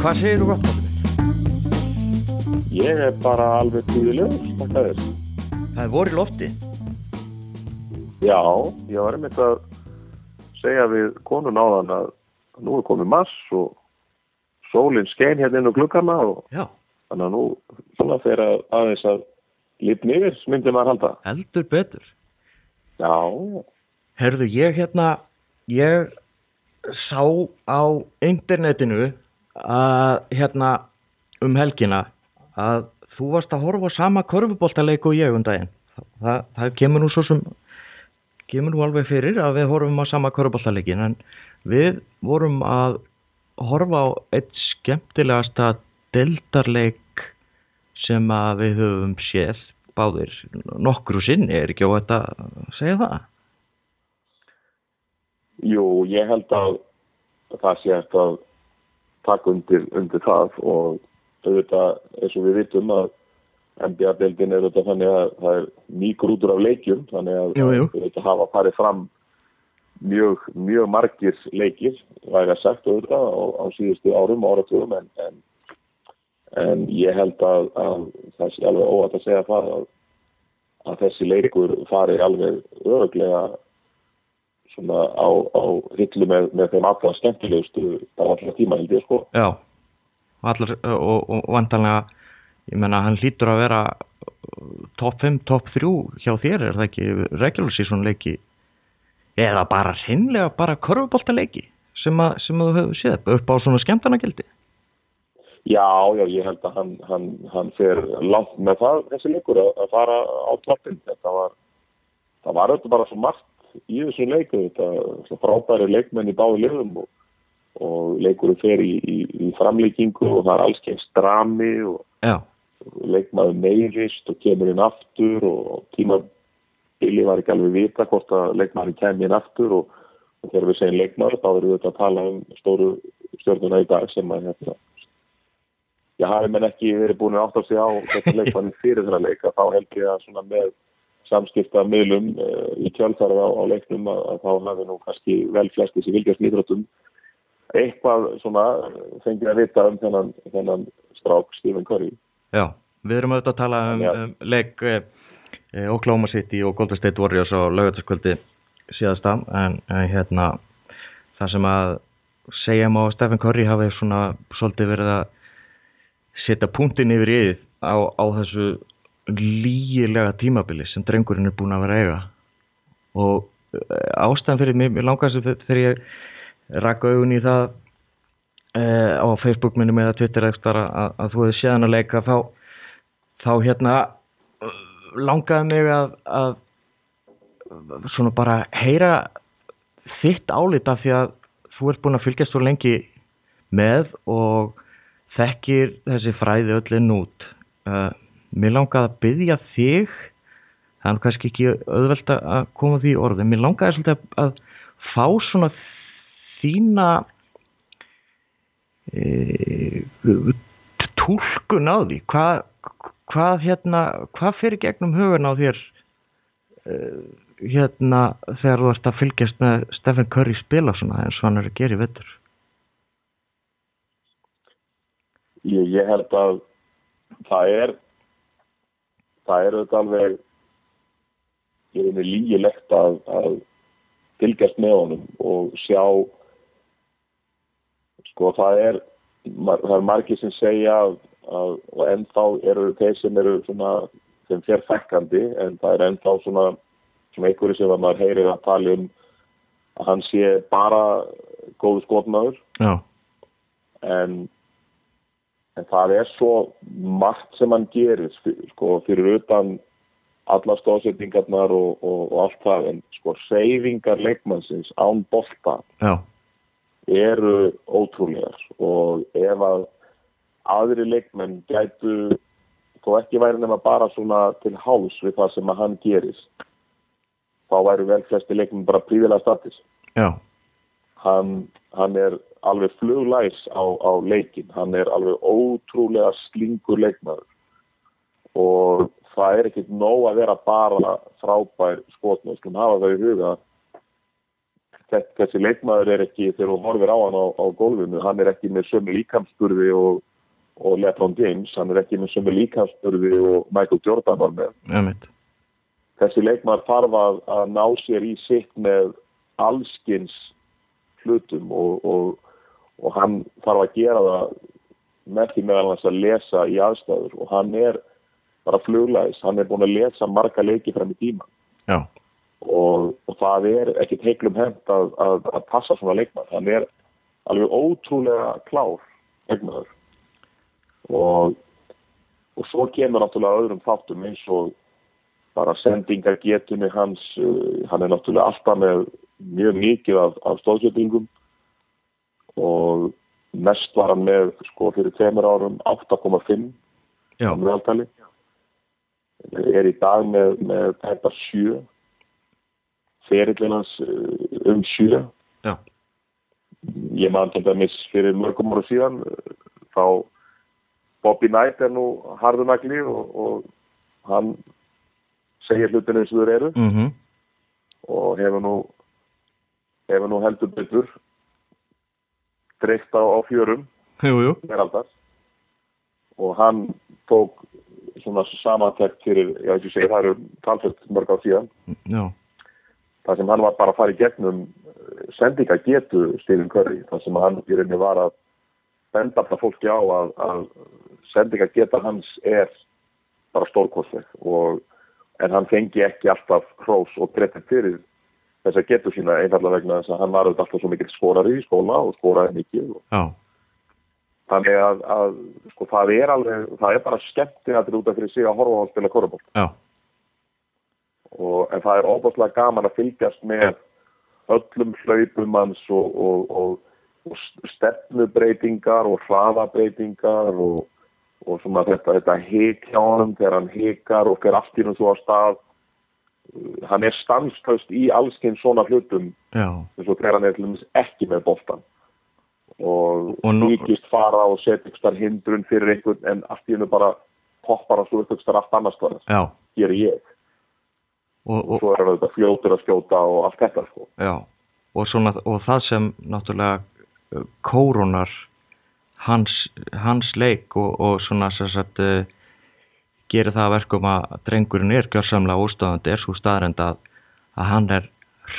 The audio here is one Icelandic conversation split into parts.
Hvað segir þú gott á þetta? Ég er bara alveg tíðilegur, að þér. Það er voru lofti. Já, ég var einmitt að segja við konun áðan að nú er komið mass og sólinn skein hérna inn á glukkana og Já, þannig að nú svona þegar að aðeins að lifni yfir, myndi maður halda. heldur betur. Já, Herðu, ég hérna, ég sá á internetinu að hérna um helgina að þú varst að horfa á sama körfuboltaleik og ég um daginn. Það, það kemur nú svo sem, kemur nú alveg fyrir að við horfum á sama körfuboltaleikin en við vorum að horfa á eitt skemmtilegasta deltarleik sem að við höfum séð báðir nokkru sinni, er ekki á þetta að segja það? jú, ég held að það sé eftir að taka undir, undir það og auðvitað eins og við vitum að NBA-deildin er auðvitað þannig að það er mýgur útur af leikjum þannig að Jú, jú. auðvitað hafa farið fram mjög, mjög margir leikir, væri að sagt auðvitað á, á síðustu árum og áratugum en, en, en ég held að, að það sé alveg óvægt að segja það að, að þessi leikur fari alveg öruglega svona á, á hillu með, með þeim allra skemmtilegustu á allra tíma held ég sko. Já, allar, og, og vantanlega, ég menna, hann hlýtur að vera topp 5, topp 3 hjá þér, er það ekki regular season leiki eða bara sinnlega bara körfubolta leiki sem, að, sem að þú hefur séð upp á svona skemmtanagildi Já, já, ég held að hann, hann, hann fer langt með það, þessi leikur að, að fara á toppin. Þetta var, það var auðvitað bara svo margt í þessum leiku, þetta frábæri leikmenn í báði liðum og, og leikurum fer í, í, í framleikingu og það er alls kemst drami og Já, leikmaður meirist og kemur inn aftur og tímabili var ekki alveg vita hvort að leikmaður kemur inn aftur og, og þegar við segjum leikmaður þá erum við þetta að tala um stóru stjórnuna í dag sem að hérna, já, hafi menn ekki verið búin að átta sig á þetta leikmann fyrir þeirra leika þá held ég að svona með samskipta miðlum uh, í kjálfarið á, á leiknum að, að þá hafi nú kannski vel flesti sem vilgjast nýðröttum eitthvað svona fengið að vita um þennan, þennan strák Stephen Curry. Já, við erum auðvitað að tala um, um leik eh, eh, Oklahoma City og Golden State Warriors á laugataskvöldi síðasta. En, en hérna það sem að segja má að Stephen Curry hafi svona svolítið verið að setja punktin yfir yfir á, á þessu lígilega tímabili sem drengurinn er búin að vera að eiga. Og eh, ástæðan fyrir mig, mér að þegar ég rakka augun í það uh, á Facebook minnum eða Twitter ekstra að, að þú hefði séðan að leika þá, þá hérna uh, langaði mig að, að svona bara heyra þitt álita því að þú ert búin að fylgjast svo lengi með og þekkir þessi fræði öll inn út. Uh, mér langaði að byggja þig. Það er kannski ekki auðvelt að- koma því í orði. Mér langaði svolítið að, fá svona þína e, tólkun á því. Hvað hvað hérna hvað fyrir gegnum hugun á þér e, hérna þegar þú ert að fylgjast með Stephen Curry spila svona eins og hann er að gera í vettur ég, ég held að það er það er auðvitað alveg er með lígilegt að, að fylgjast með honum og sjá sko það er það er margir sem segja að, að, og ennþá eru þeir sem eru svona þeim fer fækkandi en það er ennþá svona svona einhverju sem að maður heyrir að tala um að hann sé bara góðu skotnaður en, en það er svo margt sem hann gerir sko, fyrir utan alla stóðsetningarnar og, og, og allt það. En sko seyfingar leikmannsins án bolta já, eru ótrúlegar. Og ef að aðri leikmenn gætu þó ekki væri nema bara svona til háls við það sem að hann gerist þá væri vel flesti leikmenn bara príðilega statis já, hann, hann er alveg fluglæs á, á leikin hann er alveg ótrúlega slingur leikmaður og það er ekkert nóg að vera bara frábær skotn og skulum hafa það í huga þessi leikmaður er ekki, þegar hún horfir á hann á, á gólfinu, hann er ekki með sömu líkamsburði og, og Lebron James, hann er ekki með sömu líkamsburði og Michael Jordan var með. Einmitt. Þessi leikmaður þarf að, að ná sér í sitt með allskins hlutum og, og, og hann þarf að gera það með því meðal hans að lesa í aðstæður og hann er bara fluglæðis, hann er búin að lesa marga leiki frem í tíma. Og, og það er ekkert heiklum hend að, að, að passa svona leikmann. Hann er alveg ótrúlega klár leikmann og, og svo kemur náttúrulega öðrum þáttum eins og bara sendingargetunni hans, uh, hann er náttúrulega alltaf með mjög mikið af, af stóðsjötingum og mest var hann með sko fyrir tveimur árum 8,5 Já. meðaltali. Er í dag með, með tæpar 7 ferillin hans uh, um 7 Já. ég man til dæmis fyrir mörgum ára síðan uh, þá Bobby Knight er nú harðunagli og, og hann segir hlutinu eins og þeir eru. Mm og hefur nú hefur nú heldur betur. Dreift á, á fjörum. Jú, jú. og hann tók svona samantækt fyrir, já ekki segi það eru talfett mörg á síðan. Já. þar sem hann var bara að fara í gegnum sendinga getu Stephen Curry. Þar sem hann í rauninni var að benda alltaf fólki á að, að sendinga geta hans er bara stórkostleg. Og en hann fengi ekki alltaf hrós og kredit fyrir þess að getu sína einfallega vegna þess að hann var auðvitað alltaf svo mikil skórari í skóla og skóraði mikið og þannig að, að sko, það er alveg, það er bara skemmtilega út af fyrir sig að horfa á að spila og en það er óbúslega gaman að fylgjast með öllum hlaupum hans og, og, og, og stefnubreitingar og hraðabreitingar og, og svona þetta, þetta honum þegar hann hikar og í hún svo á stað hann er stanslöst í allskinn svona hlutum eins og þegar hann er ekki með boltan og, líkist fara og setja hindrun fyrir einhvern en allt í hennu bara poppar ykkur starf allt annars staðar, Já. ger ég. Og, og og, svo er auðvitað fljótur að skjóta og allt þetta sko. Og, svona, og það sem náttúrulega uh, kórunar hans, hans leik og, og svona uh, gerir það að verkum að drengurinn er gjörsamlega óstöðandi er svo staðrend að, að hann er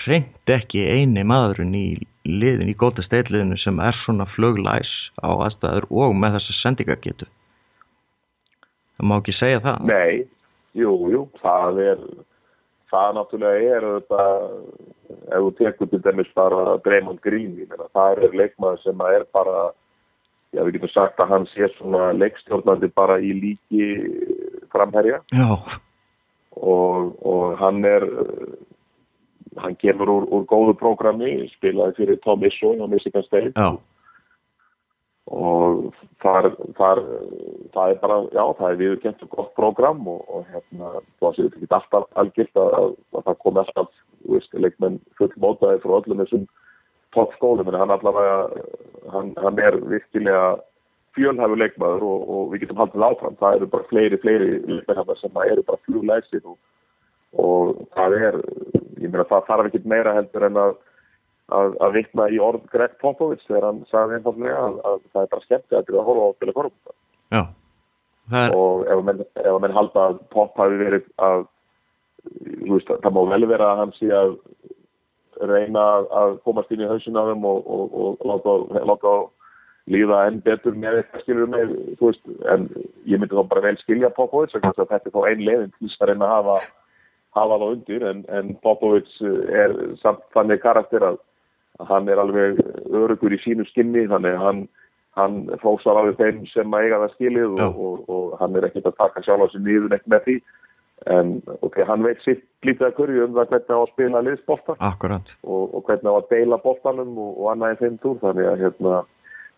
hreint ekki eini maðurinn í liðin, í góta steitliðinu sem er svona fluglæs á aðstæður og með þessa sendingagetu. Það má ekki segja það. Nei, jú, jú, það er það náttúrulega er þetta ef þú tekur til dæmis bara Draymond Green, það er leikmaður sem að er bara já, við getum sagt að hann sé svona leikstjórnandi bara í líki framherja. Já, og, og hann er uh, hann kemur úr, úr góðu prógrami, spilaði fyrir Tom Izzo á Michigan State. Já, og þar, þar það er bara, já, það er viðurkent og gott prógram og, og hérna það séu ekki alltaf algilt að, að, að það komi alltaf, þú veist, leikmenn full mótaði frá öllum þessum topp skólum, en hann allavega hann, hann er virkilega fjölhæfu leikmaður og, og við getum haldið áfram, það eru bara fleiri, fleiri leikmenn sem eru bara fluglæsir og, og það er ég meina það þarf ekki meira heldur en að að, að vitna í orð Greg Popovich þegar hann sagði einfallega að, að það er bara skemmt að að horfa á að spila korfbólta já. Það er, og ef að menn, ef að menn halda að Pop hafi verið að veist, það má vel vera að hann sé að reyna að- komast inn í hausin af þeim og, og, og láta, láta líða enn betur með eitthvað skilur með, þú veist, en ég myndi þá bara vel skilja að þetta er þá ein leiðin til þess að reyna að hafa hafa það undir, en, en Popovich er samt þannig karakter að að hann er alveg örugur í sínu skinni, þannig að hann hann fóksar alveg þeim sem að eiga það skilið og, og, og hann er ekkert að taka sjálf á sig nýður neitt með því en ok, hann veit sitt lítið að kurju um það hvernig á að spila akkurat. og, og hvernig á að deila boltanum og, annað í þeim túr þannig að hérna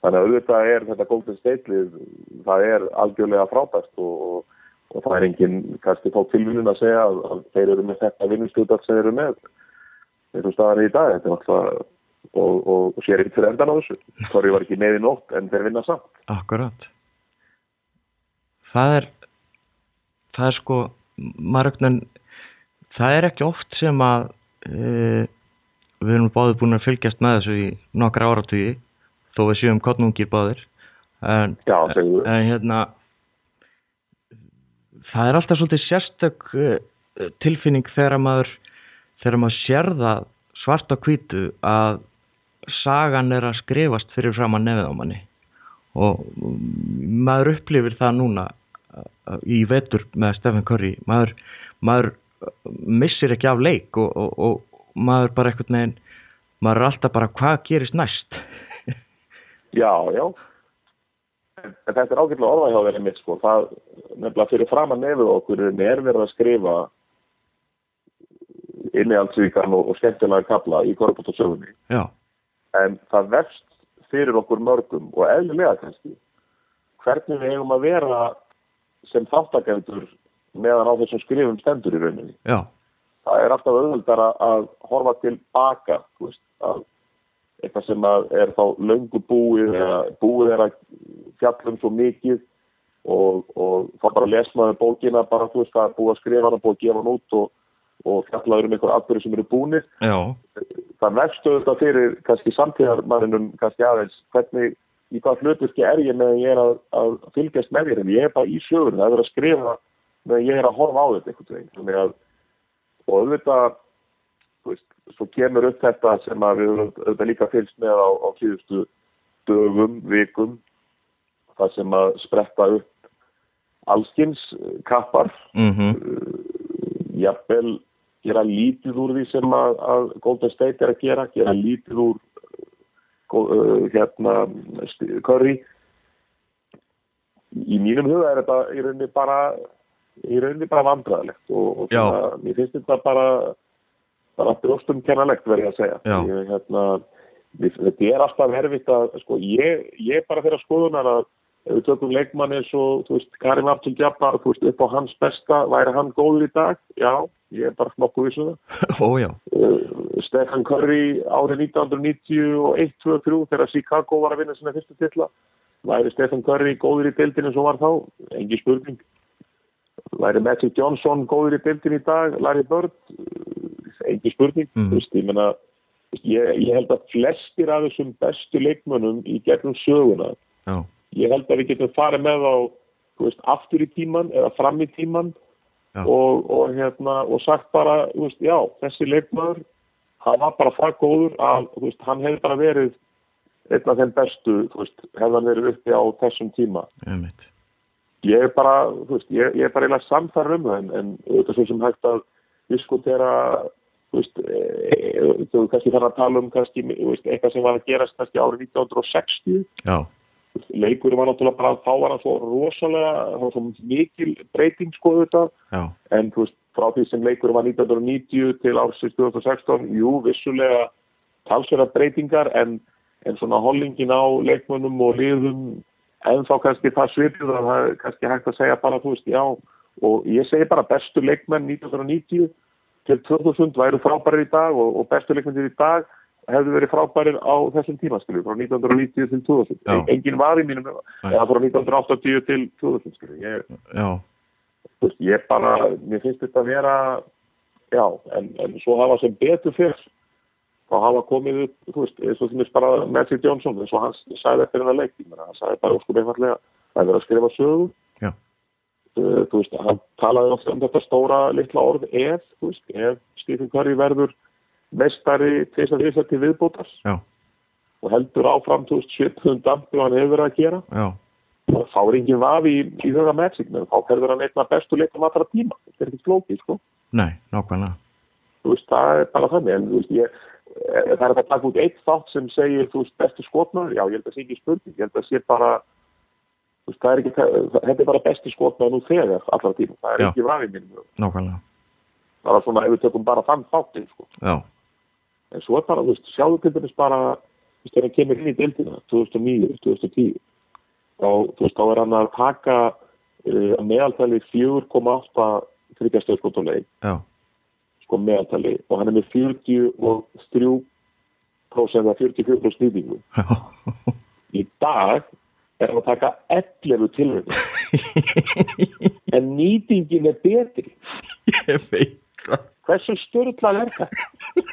þannig að auðvitað er þetta Golden State lið það er algjörlega frábært og, og, það er enginn kannski tók tilvíðun að segja að, að þeir eru með þetta vinnustútat sem þeir eru með eins og staðan er í dag. Þetta er alltaf og, og, og sér ekkert fyrir endan á þessu. Torri var ekki með í nótt en þeir vinna samt. Akkurat. Það er, það er sko, margnan, það er ekki oft sem að uh, við erum báðið búin að fylgjast með þessu í nokkra áratugi þó við séum kottnungir báðir. En, Já, en hérna það er alltaf svolítið sérstök uh, tilfinning þegar maður þegar maður sér það svart á hvítu að sagan er að skrifast fyrir fram að nefið á manni og maður upplifir það núna uh, í vetur með Stephen Curry. Maður, maður missir ekki af leik og, og, og maður bara eitthvað neginn maður er alltaf bara hvað gerist næst Já, já. En þetta er ágætlega orða hjá þeirri mitt sko. Það nefnilega fyrir fram að nefið okkur er verið að skrifa innihaldsvíkan og, og skemmtilega kabla í korrupóttasögunni. já, En það verst fyrir okkur mörgum og eðlilega kannski hvernig við eigum að vera sem þáttakendur meðan á þessum skrifum stendur í rauninni. já, Það er alltaf auðvöldar að horfa til baka, þú veist, að eitthvað sem að er þá löngu búið eða búið er að fjallum svo mikið og, og þá bara lesmaður bókina bara, þú veist, er búið að skrifa hana, búið að gefa hann út og, og fjallaður um einhver atbyrði sem eru búnir. já, Það verstu auðvitað fyrir kannski samtíðarmanninum kannski aðeins hvernig, í hvað hlutverki er ég meðan ég er að, að fylgjast með þér en ég er bara í sögur, það er að skrifa meðan ég er að horfa á þetta að, og auðvitað, veist, svo kemur upp þetta sem að við höfum auðvitað líka fylgst með á, á síðustu dögum, vikum, það sem að spretta upp allskins kappar, mhm, jafnvel gera lítið úr því sem að, að Golden State er að gera, gera lítið úr uh, hérna Curry. Í mínum huga er þetta í rauninni bara í rauninni bara vandræðilegt og, og svona, mér finnst þetta bara bara brjóstum kennalegt verið að segja. Ég, hérna, þetta er alltaf erfitt að sko, ég, ég er bara að skoðunar að ef við tökum leikmann eins og veist, Karim Abdul-Jabbar þú veist, upp á hans besta, væri hann góður í dag? Já, ég er bara nokkuð það. Já, uh, Stefan Curry árið 1991, 2, 3 þegar Chicago var að vinna sinna fyrstu titla væri Stefan Curry góður í deildinu sem var þá, engi spurning. Væri Magic Johnson góður í deildinu í dag, Larry Bird uh, engi spurning þú veist, ég menna ég, ég held að flestir af þessum bestu leikmönnum í gegnum söguna já, ég held að við getum farið með á veist, aftur í tíman eða fram í tíman og, og, hérna, og sagt bara, veist, já, þessi leikmaður hann var bara það góður að hann hefði bara verið einn af þeim bestu, hefði hann verið uppi á þessum tíma. einmitt. Ég er bara, veist, ég, ég er bara eiginlega um það en, en auðvitað svo sem hægt að diskutera, veist, e, þú kannski þarf að tala um kannski, veist, eitthvað sem var að gerast kannski árið 1960 já, leikur var náttúrulega bara þá var hann svo rosalega, það var svo mikil breyting sko þetta, já, en veist frá því sem leikur var 1990 til ársins 2016, jú, vissulega talsverða breytingar en, en svona hollingin á leikmönnum og liðum en þá kannski það svipið að það er kannski hægt að segja bara, þú veist, já og ég segi bara bestu leikmenn 1990 til 2000 væru frábærir í dag og, og bestu leikmennir í dag hefðu verið frábærir á þessum tímaskilu frá 1990 til 2000 Já. engin var í mínum eða frá 1980 til 2000 skilu. ég, veist, ég bara, mér finnst þetta að vera já, en, en svo hafa sem betur fyrr þá hafa komið upp, þú veist, eins og mér bara Magic Johnson, eins og hann sagði eftir hennar leik, hann sagði bara óskum einfallega það er verið að skrifa sögu Já. Uh, þú veist, hann talaði ofta um þetta stóra litla orð ef, þú veist, ef Stephen Curry verður mestari tveist að þess til viðbótar já, og heldur áfram, þú veist, svipuðum dampi og hann hefur verið að gera já, þá er enginn vafi í, í Magic menn þá ferður hann einna bestu leikum allra tíma. Þetta er ekki flókið, sko. Nei, nákvæmlega. Þú veist, það er bara þannig en þú veist, ég, eh, það er að taka út eitt þátt sem segir, þú veist, bestu skotmaður. Já, ég held að það sé ekki spurning, ég held að sé bara veist, er ekki þetta er bara besti skotmaður nú þegar allra tíma. Það er Já. ekki vafið mínum nákvæmlega, það er svona, ef við tökum bara þann þáttin sko. en svo er bara, veist, sjáðu til dæmis bara þegar hann kemur inn í dildina 2009, 2010 þá, veist, þá er hann að taka uh, meðaltali 4,8 þryggjastöðskotuleik já, sko meðaltali. Og hann er með 43 eða 44 snýðingu já. Í dag er að taka 11 tilvægum en nýtingin er betri. Ég veit það. Hversu störtlað er þetta?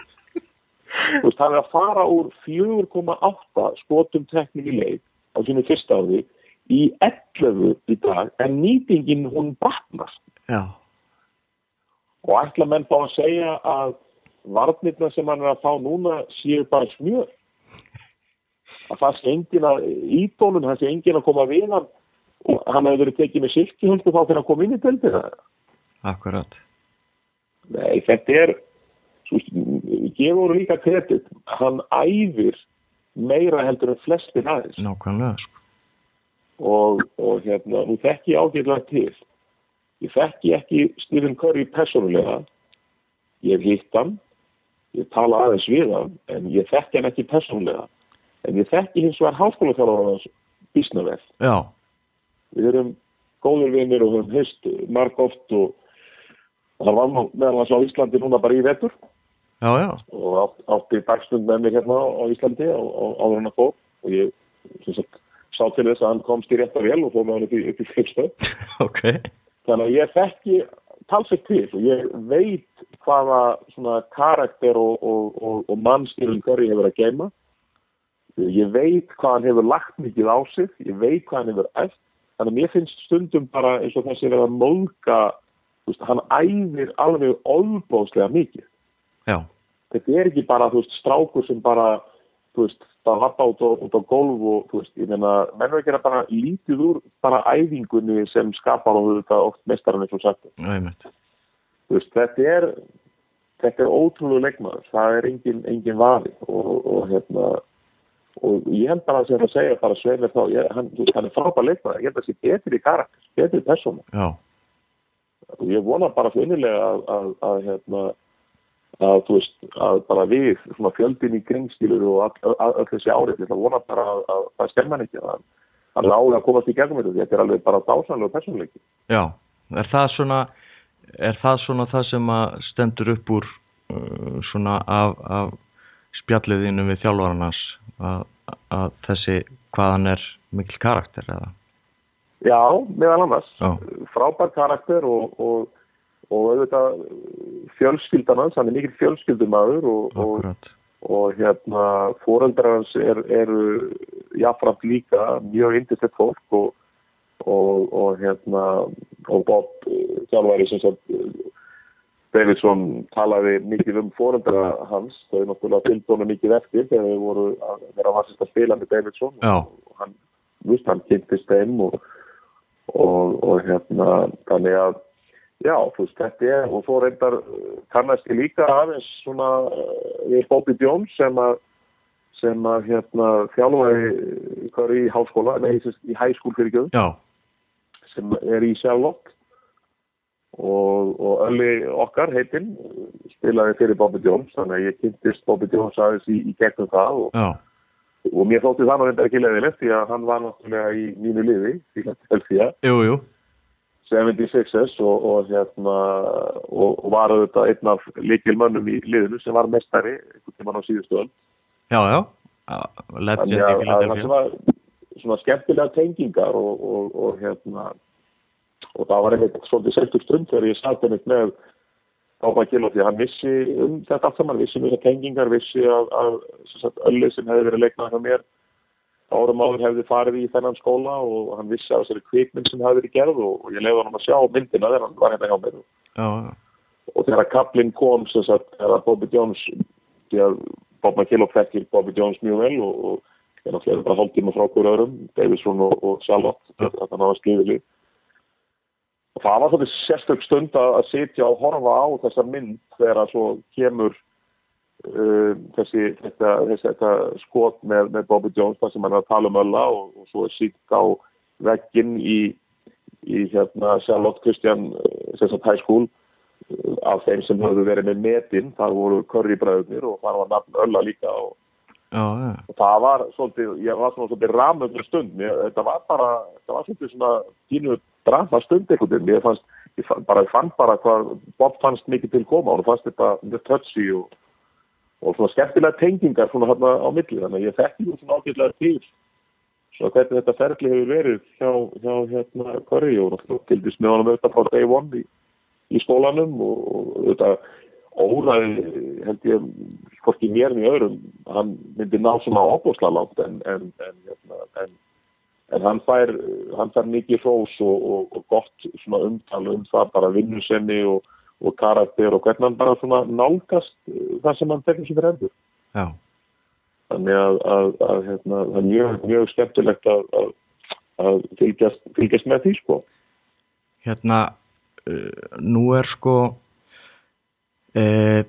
Þú veist, hann er að fara úr 4,8 skotum tekning í leik á sínu fyrsta ári í 11 í dag en nýtingin hún batnast Já, og ætla menn fá að segja að varnirna sem hann er að fá núna séu bara smjör að það sé engin að ídónun, það sé engin að koma við hann. Og hann hefur verið tekið með silkihöldu þá þegar hann kom inn í deildina. Akkurat. Nei, þetta er gefur líka kredit. Hann æfir meira heldur en flestir aðeins. Nákvæmlega, sko. og, og hérna, nú þekki ég ágætlega til. Ég þekki ekki Stephen Curry persónulega. Ég hef hitt hann. Ég tala aðeins við hann en ég þekki hann ekki persónulega en ég þekki hins vegar háskólaþjálfara hans bísna vel. Já, við erum góður vinnir og höfum heist marg oft og hann var meðal hans á Íslandi núna bara í já, og átt, átti dagstund með mig hérna á Íslandi áður hann að fór. Og ég sagt, sá til þess að hann komst í rétta vel og fór með hann upp í, upp í fyrkstöð ok. þannig að ég þekki talsveit til og ég veit hvaða svona karakter og, og, og, og mannstýrun hverju hefur að geima ég veit hvað hann hefur lagt mikið á sig ég veit hvað hann hefur eftir þannig að mér finnst stundum bara eins og þessi verið að móðga veist, hann æfir alveg óbóðslega mikið. Já, þetta er ekki bara veist, strákur sem bara veist, það lappa út, út á golf og þú veist, ég meina, menn er ekki að bara lítið úr bara æfingunni sem skapar og þetta oft mestarinn eins og sagt. Þetta er þetta er ótrúlega leikmaður. Það er engin, engin vafi og, og hérna og ég held bara að sem að segja bara sveimir þá ég, hann, þú hann er frábær leikmaður. Ég held að það sé betri karakter, betri persóna. Og ég vona bara svo innilega að, að, að hérna að þú veist, að bara við svona fjöldin í kringskilur og all, all, all þessi árið, ég ætla að vona bara að, að það stemma hann ekki, að er álega að komast í gegnum þetta, þetta er alveg bara dásanlega persónleiki. já. Er það svona, er það svona það sem að stendur upp úr uh, svona af, af spjalliðinu við þjálfarnas að, að þessi hvað hann er mikil karakter eða? Já, meðal annars, Já. frábær karakter og, og, og auðvitað fjölskyldan hans, hann er mikill fjölskyldumadur og, og, hérna foreldrar hans er, eru jafnframt líka mjög indislegt fólk og, og, og hérna og Bob eh, þjálfari sem sagt Davidsson talaði mikið um foreldra hans þau náttúrulega fylgdónu mikið eftir þegar þau voru að vera vassist að spila með Davidsson Já. og hann, vist, hann kynntist þeim og, og, og hérna þannig að Já, þú veist, þetta er, og svo reyndar kannast ég líka aðeins svona uh, við Bobby Jones sem að sem að hérna þjálfaði í háskóla, nei, í hæskúl fyrir göð, sem er í Charlotte og, og Ölli okkar heitinn spilaði fyrir Bobby Jones, þannig að ég kynntist Bobby Jones aðeins í, í gegnum það og, já, og mér þótti það reyndar ekki leðilegt því að hann var náttúrulega í mínu liði, því að Elfía jú, jú, 76s og, og hérna og, og var auðvitað einn af líkilmönnum í liðinu sem var mestari einhvern tímann á síðustu öll já, já, já. Legend í þannig að, að það var svona skemmtilega tengingar og, og, og hérna og það var einmitt svolítið sérstök stund þegar ég satt einmitt með Pápa Gil og því að hann vissi um þetta allt saman, vissi um þessar tengingar, vissi að, að sem hefði verið leiknað hjá mér árum áður hefði farið í þennan skóla og hann vissi að þessari kvikmynd sem hefði verið gerð og, og ég leiði hann að sjá myndina þegar hann var hérna hjá mér. Já, já, og þegar kaplinn kom sagt, þegar Bobby Jones því að Bob McKillop þekkir Bobby Jones mjög vel og, og er náttúrulega bara hálftíma frá hverju öðrum Davidson og, og Charlotte Ja. þetta hann hafa skrifið lið og það var svolítið sérstök stund að, sitja og horfa á þessa mynd þegar að svo kemur uh, þessi þetta, þessi, þetta skot með, með Bobby Jones þar sem hann er að tala um ölla og, og svo er síkt á vegginn í, í hérna Charlotte Christian uh, high school uh, af þeim sem höfðu verið með metin. Þar voru currybræðunir og þar var nafn ölla líka og, já, já, og það var svolítið, ég var svolítið ramöfnur stund, mér, þetta var bara þetta var svolítið svona tínu drama stund einhvern veginn, ég fannst ég fann, bara, ég fann bara hvað Bob fannst mikið til koma og fannst þetta mjög touchy og, og svona skemmtilega tengingar svona hérna á milli, þannig að ég þekki nú svona ágætlega til svona hvernig þetta ferli hefur verið hjá, hjá hérna Curry og náttúrulega gildist með honum auðvitað frá day one í, í skólanum og, og auðvitað óræði held ég hvorki mér en í öðrum hann myndi ná svona opbúsla langt en, en, en, hérna, en en hann fær, hann fær mikið hrós og, og, og gott umtal um það bara vinnusenni og, og karakter og hvernig hann bara svona nálgast það sem hann tekur sér fyrir endur. Já. Þannig að, að, að hérna, það er mjög, mjög skemmtilegt að, að, að fylgjast, fylgjast með því sko. Hérna, uh, nú er sko, uh,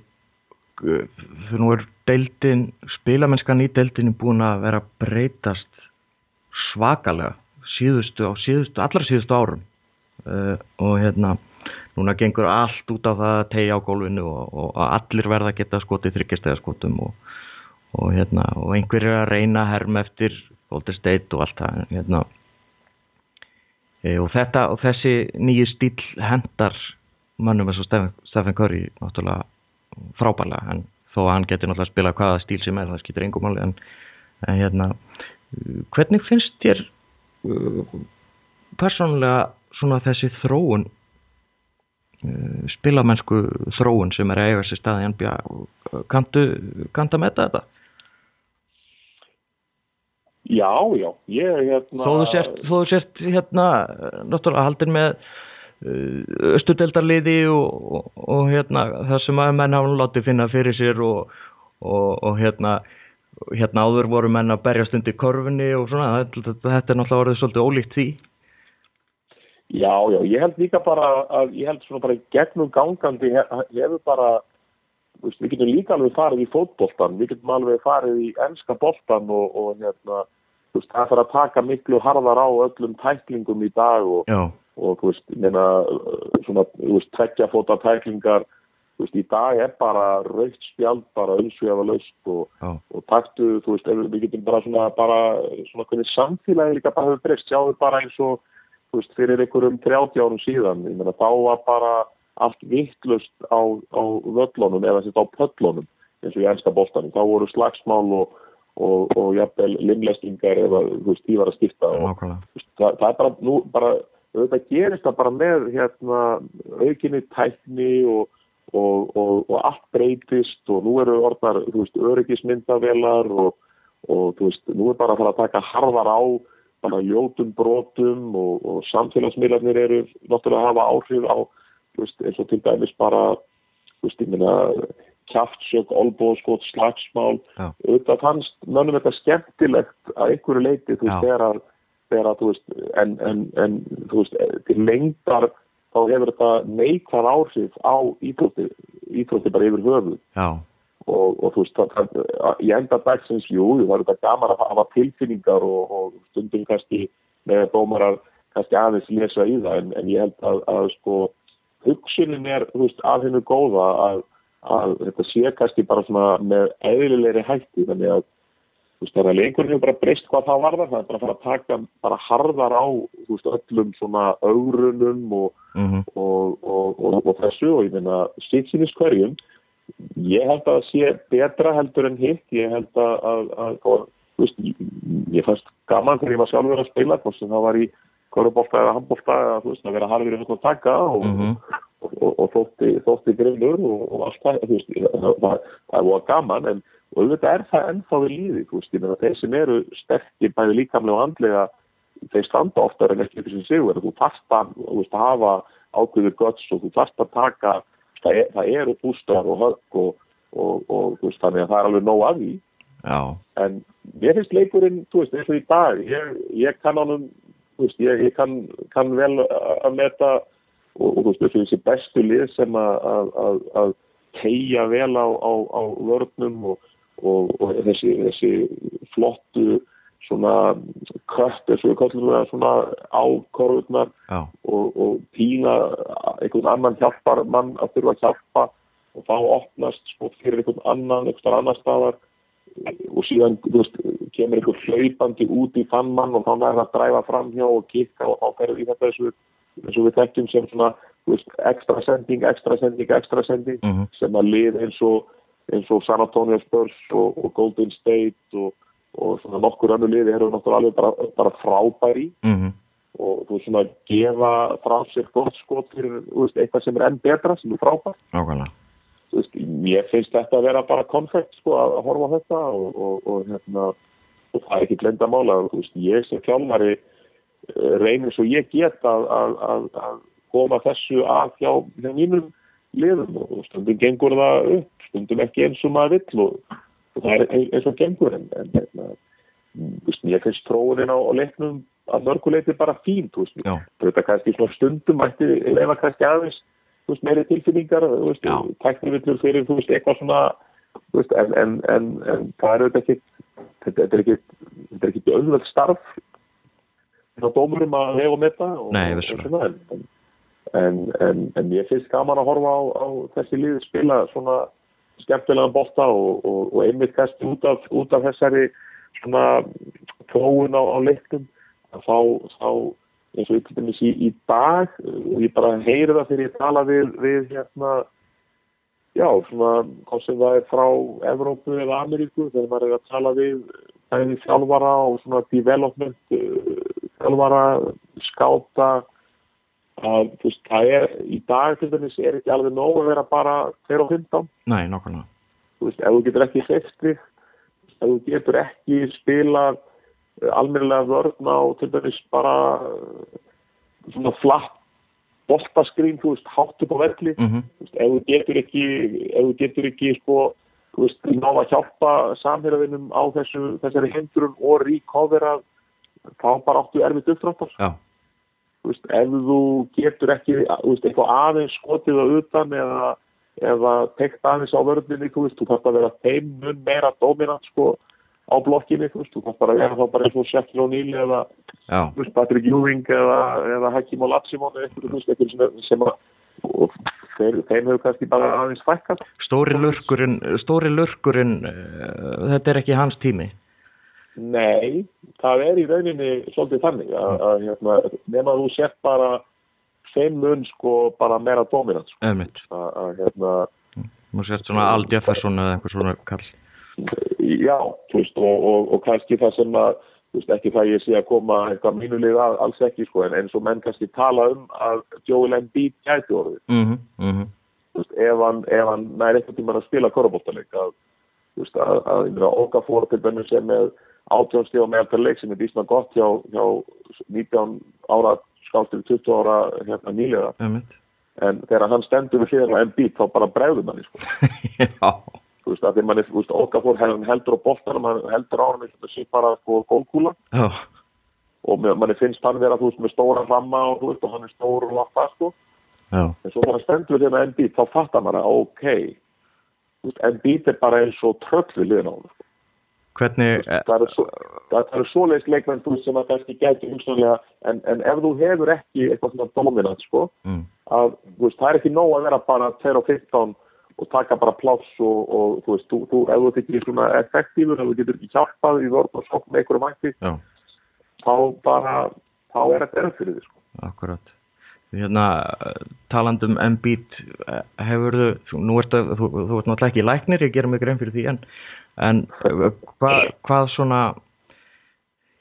nú er deildin, spilamennskan í deildinu búin að vera breytast svakalega síðustu á síðustu, allra síðustu árum. Uh, og hérna núna gengur allt út á það að tegja á gólfinu og, og allir verða að geta skotið þryggjastega skotum og, og hérna og einhverju að reyna herm eftir Golden State og allt það hérna e, og þetta og þessi nýju stíl hendar mannum eins og Stephen Curry náttúrulega frábælega en þó að hann getur náttúrulega að spila hvaða stíl sem er það skýtur engum máli en, en hérna hvernig finnst þér uh, persónulega svona þessi þróun uh, spilamennsku þróun sem er að eiga sér staði í NBA kantu, kantu að metta þetta? Já, já, ég hérna Þó þú sért, þó þú sért hérna náttúrulega haldin með östudeldarliði og, og, og hérna það sem að menn hafa látið finna fyrir sér og, og hérna hérna áður voru menn að berjast undir korfinni og svona, þetta, er náttúrulega orðið svolítið ólíkt því. Já, já, ég held líka bara að ég held svona bara gegnum gangandi hefur bara veist, við getum líka alveg farið í fótboltan við getum alveg farið í ennska boltan og, og hérna, veist, það þarf að taka miklu harðar á öllum tæklingum í dag og, og þú veist, neina svona, þú veist, tveggja tæklingar þú veist, í dag er bara raukt spjald bara auðsvefa löst og, og taktu, þú veist, við getum bara svona, bara svona hvernig samfélagi líka bara hefur breyst, við bara eins og þú veist, fyrir einhverjum 30 árum síðan ég meina, þá var bara allt vittlust á, á völlunum eða þetta á pöllunum eins og í ennska bóstanum, þá voru slagsmál og og, og jafnvel limlestingar eða þú veist, því var að skipta og, veist, það, það er bara, nú, bara þetta gerist það bara með hérna aukinni tækni og og, og, og allt breytist og nú eru orðnar, þú veist, öryggismyndavelar og, og þú veist, nú er bara að fara að taka harðar á bara ljótum brotum og samfélagsmiðlarnir eru náttúrulega að hafa áhrif á, þú veist, eins og til dæmis bara, þú veist, ég minna kjaftsök, olbóðskot, slagsmál. Auðvitað fannst mönnum þetta skemmtilegt að einhverju leiti, þú veist, þegar veist, en, en, en þú veist, til lengdar þá hefur þetta neikvæð áhrif á íþrótti, íþrótti bara yfir höfu og, og þú veist það, ég enda dagsins, jú, það er þetta gaman að hafa tilfinningar og, og stundum kannski með dómarar kannski aðeins lesa í það en, en ég held að, að sko hugsunin er, þú veist, af hennu góða að, að þetta sé kannski bara svona með eðlilegri hætti þannig að þú veist, þannig að leikurinn hefur bara breyst hvað það varðar, það er bara að fara að taka bara harðar á, þú veist, öllum svona augrunum og, mm -hmm. og, og, og þessu og ég meina, sýtsinis hverjum ég held að það sé betra heldur en hitt, ég held að, að, að þú veist, ég fannst gaman þegar ég var sjálfur að spila, veist, það var í korubólta eða handbólta eða þú veist, að vera harfir í að taka og mm -hmm. og þótti, þótti greinur og allt það, það, það, það var gaman en og auðvitað er það ennþá við líði þú veist, ég meina þeir sem eru sterkir bæði líkamlega og andlega þeir standa oftar en ekki þessi sigur þú þarft að, að hafa ákveður götts og þú þarft að taka það, það eru bústar og högg og, og, og þú veist, þannig að það er alveg nóg af því Já. en mér finnst leikurinn, þú veist, eins og í dag ég, ég kann ánum veist, ég, ég kann, kann vel að meta og, og þú veist, þessi bestu lið sem að tegja vel á, á, á vörnum og og, og þessi, þessi flottu svona kött eins og við kallum það svona ákorðunar og, og pína einhvern annan hjálpar mann að þurfa að hjálpa og þá opnast sko, fyrir einhvern annan, einhvern annan staðar og síðan veist, kemur einhver hlaupandi út í fann mann og þá nær það að dræfa fram hjá og kikka og þá ferur við þetta eins og við þekkjum sem svona veist, ekstra sending, ekstra sending, ekstra sending mm -hmm. sem að lið eins og eins og San Antonio Spurs og, og Golden State og, og svona nokkur annu liði eru náttúrulega alveg bara, bara frábæri. Mm -hmm. og þú veist svona gefa frá sér gott skot fyrir veist, eitthvað sem er enn betra sem er frábær Nákvæmlega. Veist, mér finnst þetta að vera bara konfekt sko að, að horfa á þetta og, og, og, hérna, og það er ekki glenda mála veist, ég sem fjálmari eh, reynir svo ég get að, að, að koma þessu að hjá, hjá mínum liðum og stundum gengur það upp stundum ekki eins og maður vill og það er eins og gengur en, en hérna, veist, mér finnst tróðin á, á leiknum að mörguleiti bara fínt þetta kannski svona stundum mætti lefa kannski aðeins veist, meiri tilfinningar tæknivillur fyrir veist, eitthvað svona en, en, en, en það er auðvitað ekki þetta er ekki, ekki auðvöld starf á dómurum að hefa með það Nei, en ég finnst gaman að horfa á, á þessi lið spila svona skemmtilegan bolta og, og, og einmitt kannski út út af þessari svona tóun á, á leiknum að þá, þá eins og til dæmis í, í dag og ég bara heyri það þegar ég tala við, við hérna já, svona, hvað sem það er frá Evrópu eða Ameríku þegar maður er að tala við þæði þjálfara og svona development uh, þjálfara, skáta að þú veist, það er í dag til dæmis er ekki alveg nóg að vera bara 2 og 15 Nei, nokkurna Þú veist, ef þú getur ekki sextri ef þú getur ekki spilað almennilega vörðn á til dæmis bara svona flatt boltaskrín, þú veist, hátt upp á velli. Mm -hmm. veist, ef þú getur ekki ef þú getur ekki, sko þú veist, ná að hjálpa samhérðinum á þessu, þessari hendrun og ríkóðera þá bara áttu erfitt uppdráttar. Já. Þú veist, ef þú getur ekki, veist, eitthvað aðeins skotið á utan eða, eða tekt aðeins á vörðinni, þú þarf að vera þeim mun meira dominant, sko, á blokkinni, þú kannst bara vera þá bara eins og Sheffield O'Neill eða veist, Patrick Ewing eða, eða Hakim Olajuwon eða eitthvað, þú veist, eitthvað sem, sem að og þeir, þeim hefur kannski bara aðeins fækkað. Stóri lurkurinn, stóri lurkurinn, uh, þetta er ekki hans tími? Nei, það er í rauninni svolítið þannig að, að hérna, nema þú sett bara þeim mun sko bara meira dominant sko. Ömmitt. Að hérna... Nú sért svona Al Jefferson eða einhver svona kall já, þú veist, og, og, og kannski það sem að, veist, ekki það ég sé að koma eitthvað mínuleg að, alls ekki, sko, en eins og menn kannski tala um að Joel Embiid gæti orðið. Mm -hmm, mm -hmm. Veist, ef hann, hann næri eitthvað tíma að spila korrabóttaleg, að, að, að, meina, Okafor til bennu sem með átjónstíð og meðaltarleik sem er dísna gott hjá, hjá 19 ára, skáltur 20 ára, hérna, nýlega. En þegar hann stendur við hliðan á Embiid, þá bara bregður manni, sko. Þú veist, að því mann er, þú veist, Okafor heldur á boltanum, hann heldur á hann það sé bara sko gólkúla oh. og mann finnst hann vera, þú veist, með stóra ramma og þú veist, og hann er stór og lappa, sko oh. en svo hann stendur hérna Embiid, þá fattar mann að, ok þú veist, Embiid er bara eins og tröll við liðan á hann, sko Hvernig... Það eru er svoleiðis leikmenn þú sem að kannski gæti umsönlega en, en ef þú hefur ekki eitthvað svona dominant, sko, mm. að, veist, það er ekki nóg að vera bara 2 og 15 og taka bara pláss og, og þú veist, þú, þú, ef þú ekki svona effektífur, ef þú getur ekki hjálpað í vörð og sokk með einhverju mætti þá bara, þá er þetta erð fyrir því sko. Akkurat Hérna, talandum Embiid hefur þú, nú ert að þú, þú ert náttúrulega ekki læknir, ég gerum mig grein fyrir því en, en hva, hvað svona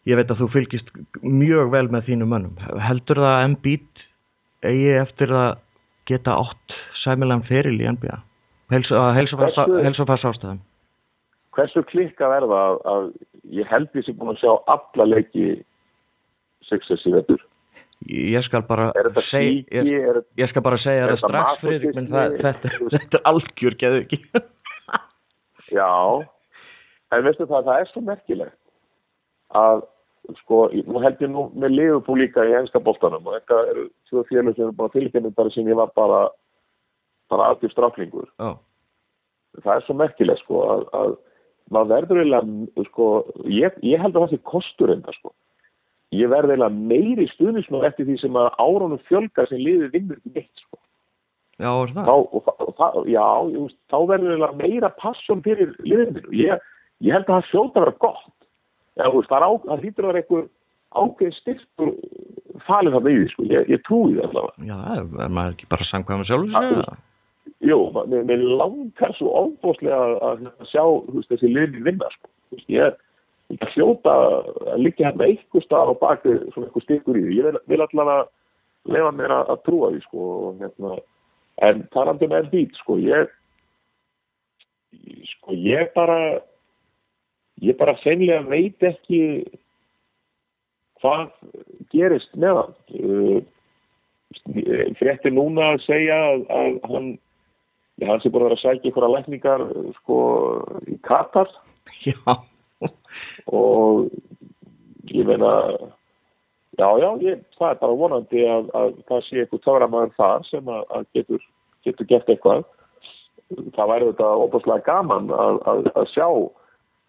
ég veit að þú fylgist mjög vel með þínu mönnum, heldur það Embiid eigi eftir að geta átt sæmilan feril í NBA? Helsafars ástæðum. Hversu klikkað er það að, að ég held því sem búin að sjá alla leiki success í vettur Ég skal bara seg, ég, ég, skal bara segja það strax menn það, þetta, þetta er algjör geðu ekki Já. En veistu það, það er svo merkilegt að sko, nú held ég nú með liðupú líka í enska bóltanum og þetta eru svo félug sem er bara tilkennið bara sem ég var bara bara algjör straflingur oh. það er svo merkilegt sko að, að maður verður eiginlega sko, ég, ég held að það sé kostur enda sko ég verður eiginlega meiri stuðnismöð eftir því sem að árónum fjölgar sem liður vinnur ekki neitt sko Já, það? Þá, og, og, og, já, ég, þá verður eiginlega meira passjón fyrir liðinu ég, ég held að það sjóta vera gott já, veist, það, á, það hýttur að vera einhver ákveð styrkur falið það með því sko, ég, ég trúi það allavega Já, er maður ekki bara samkvæmum sjálf sig? Jú, mér, langar svo óbúslega að, að, sjá veist, þessi liðni vinna sko. ég er að hljóta að líka hérna eitthvað stað á baki svona eitthvað styrkur í því, ég vil, vil allavega lefa mér að, að trúa því sko, hérna, en talandum er dýt sko, ég sko ég bara ég bara sennilega veit ekki hvað gerist með hann. Uh, frétti núna að segja að, að hann búin að vera að sækja ykkur að lækningar sko í Katar. Já, og ég meina já já ég, það er bara vonandi að, að það sé ykkur töframæður þar sem að, að getur, getur gert eitthvað. Það væri þetta óbúslega gaman að, að sjá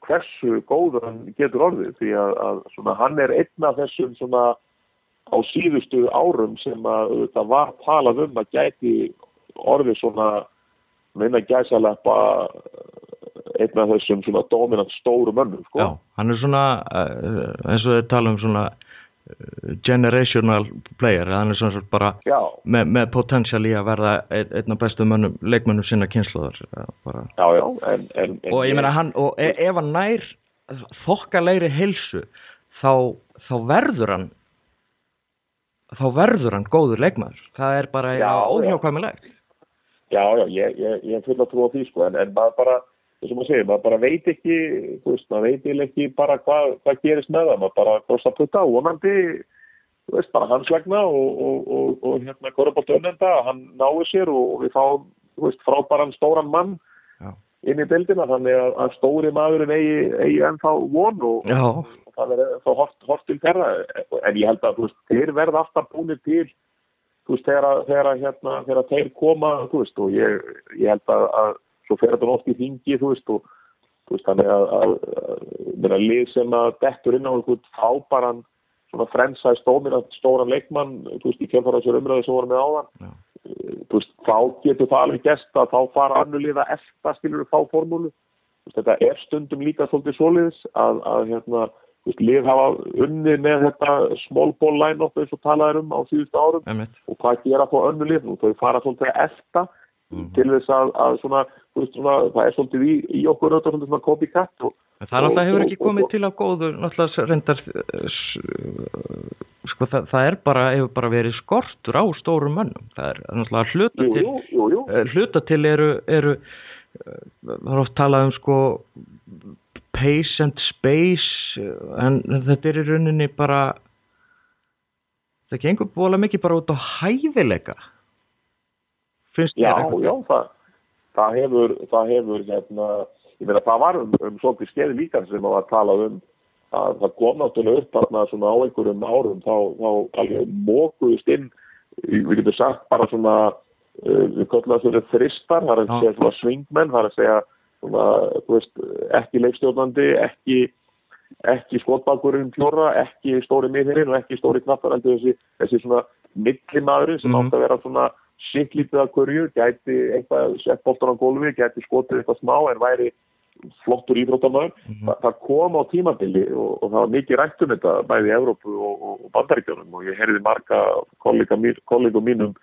hversu góður hann getur orðið því að svona, hann er einn af þessum svona á síðustu árum sem að það var talað um að gæti orðið svona meina gæsaleppa einn af þessum svona dominant stóru mönnum sko. já, hann er svona uh, eins og þau tala um svona uh, generational player hann er svona bara já, með, með potential í að verða einn, af bestu mönnum, leikmönnum sinna kynsluðar bara. já, já en, en, og ég meina hann og e ef hann nær þokkalegri heilsu þá, þá verður hann þá verður hann góður leikmaður það er bara Já, já. óhjákvæmilegt Já, já, ég, ég, ég full að trúa því sko, en, en maður bara, þessum að segja, maður bara veit ekki, þú veist, maður veit ekki bara hvað, hvað gerist með það, maður bara krossa putta og vonandi, þú veist, bara hans vegna og, og, og, og hérna Korabótt önnenda, hann náu sér og, og við fáum, þú veist, frábæran stóran mann Já. inn í bildina, þannig að, að stóri maðurinn eigi, eigi ennþá von og það er þá hort, hort til þeirra, en ég held að, þú veist, þeir verða alltaf búinir til þú veist, þegar, hérna, þeir koma, þú veist, og ég, ég held að, að svo fer þetta oft í þingi, þú veist, og þú veist, þannig að, að, að meina, lið sem að dettur inn á einhvern fábaran svona stómir stóran leikmann, þú veist, í kjölfara þessar umræðu sem vorum með áðan, Já. Eh, þú veist, þá getur það alveg gest að þá fara annulið að eftir skilur þá formúlu, veist, þetta er stundum líka svolítið svoleiðis að, að hérna, þú veist, lið hafa unnið með þetta small ball line-up eins og talaður um á síðustu árum einmitt og hvað gera þá önnu lið nú, þau fara svolítið að efta Mhm. til þess að, að svona, veist, svona, það er svolítið í, í okkur svolítið svona copycat og, En það náttúrulega hefur og- ekki komið til á góðu, náttúrulega reyndar, eh, sko það, það er bara, hefur bara verið skortur á stórum mönnum. Það er náttúrulega hluta til, jú, jú, jú, eh, hluta til eru, eru, eh, það er oft talað um sko pace and space, en þetta er í rauninni bara, það gengur bóla mikið bara út á hæfileika. Finnst já, þér eitthvað? já, það, það hefur, það hefur, hérna, ég meina, það var um, um svolítið skeið líka sem að var talað um að það kom náttúrulega upp þarna svona á einhverjum árum þá, þá alveg mókuðust inn, við getum sagt bara svona, uh, við það fyrir þristar, það er að segja svona swingmenn, það er að segja svona, veist, ekki leikstjórnandi, ekki ekki skotbakurinn fjóra, ekki stóri miðurinn og ekki stóri knappar heldur þessi, þessi svona millimaðurinn sem Mhm. átt að vera svona sitt lítið að hverju, gæti eitthvað sett boltur á gólfi, gæti skotið eitthvað smá en væri flottur íþróttamæður. Mhm. Þa, það kom á tímabili og, og það var mikið rætt um þetta bæði í Evrópu og, og, Bandaríkjunum og ég heyrði marga kollegum mínum